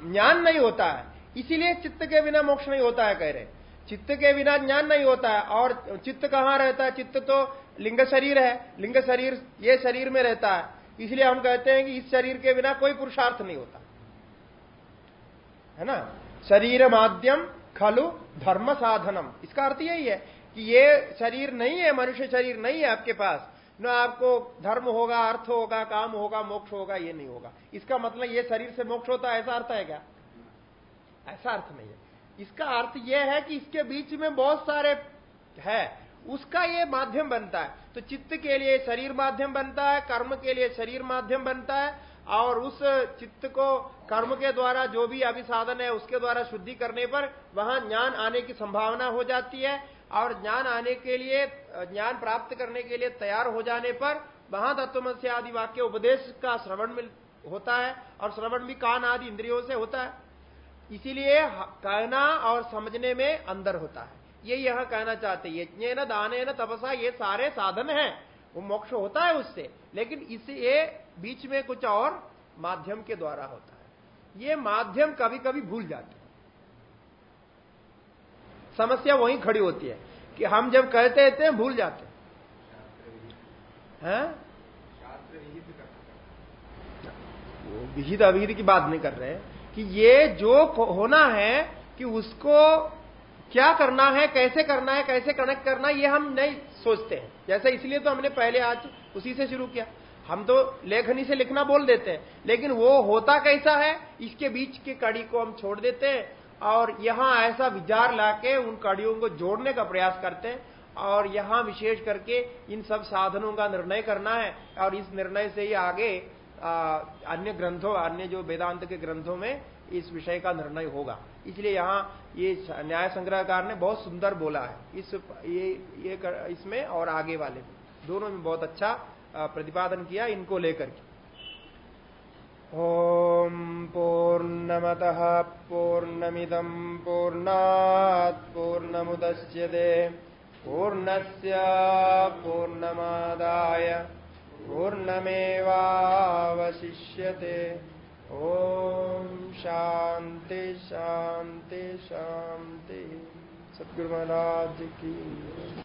ज्ञान नहीं होता है। इसीलिए चित्त के बिना मोक्ष नहीं होता है, कह रहे चित्त के बिना ज्ञान नहीं होता है, और चित्त कहाँ रहता है? चित्त तो लिंग शरीर है। लिंग शरीर ये शरीर में रहता है। इसलिए हम कहते हैं कि इस शरीर के बिना कोई पुरुषार्थ नहीं होता। है ना? शरीर माध्यम खलु धर्म साधनम। इसका अर्थ यही है कि ये शरीर नहीं है, मनुष्य शरीर नहीं है आपके पास। न आपको धर्म होगा, अर्थ होगा, काम होगा, मोक्ष होगा, ये नहीं होगा। इसका मतलब ये शरीर से मोक्ष होता है, ऐसा अर्थ है क्या? ऐसा अर्थ नहीं है। इसका अर्थ यह है कि इसके बीच में बहुत सारे है। उसका ये माध्यम बनता है। तो चित्त के लिए शरीर माध्यम बनता है, कर्म के लिए शरीर माध्यम बनता है, और उस चित्त को कर्म के द्वारा जो भी अभिसाधन है, उसके द्वारा शुद्धि करने पर वहाँ ज्ञान आने की संभावना हो जाती है, और ज्ञान आने के लिए, ज्ञान प्राप्त करने के लिए तैयार हो जाने पर वहाँ तत्वमस्य आदि वाक्य उपदेश का श्रवण मिल, होता है, और श्रवण भी कान आदि इंद्रियों से होता है। इसीलिए कहना और समझने में अंदर होता है। ये यह कहना चाहते यज्ञ न दाने न तपसा, ये सारे साधन है। वो मोक्ष होता है उससे, लेकिन इसे बीच में कुछ और माध्यम के द्वारा होता है। ये माध्यम कभी कभी भूल जाते हैं। समस्या वहीं खड़ी होती है कि हम जब कहते थे भूल जाते हैं। है? वो विहित अविहित की बात नहीं कर रहे कि ये जो होना है कि उसको क्या करना है कैसे करना है कैसे कनेक्ट करना है ये हम नहीं सोचते हैं। जैसे इसलिए तो हमने पहले आज उसी से शुरू किया। हम तो लेखनी से लिखना बोल देते हैं लेकिन वो होता कैसा है इसके बीच की कड़ी को हम छोड़ देते हैं और यहाँ ऐसा विचार लाके उन कड़ियों को जोड़ने का प्रयास करते हैं और यहाँ विशेष करके इन सब साधनों का निर्णय करना है और इस निर्णय से ही आगे आ, अन्य ग्रंथों अन्य जो वेदांत के ग्रंथों में इस विषय का निर्णय होगा। इसलिए यहाँ ये न्याय संग्रहकार ने बहुत सुंदर बोला है। इस ये ये इसमें और आगे वाले। में दोनों में बहुत अच्छा प्रतिपादन किया इनको लेकर के। ॐ पूर्णमतः पूर्णमिदम् पूर्णात् पूर्णमुदच्यते पूर्णस्य पूर्णमादाय पूर्णमेवावशिष्यते। ॐ शांति शांति शांति। सतगुरु महाराज की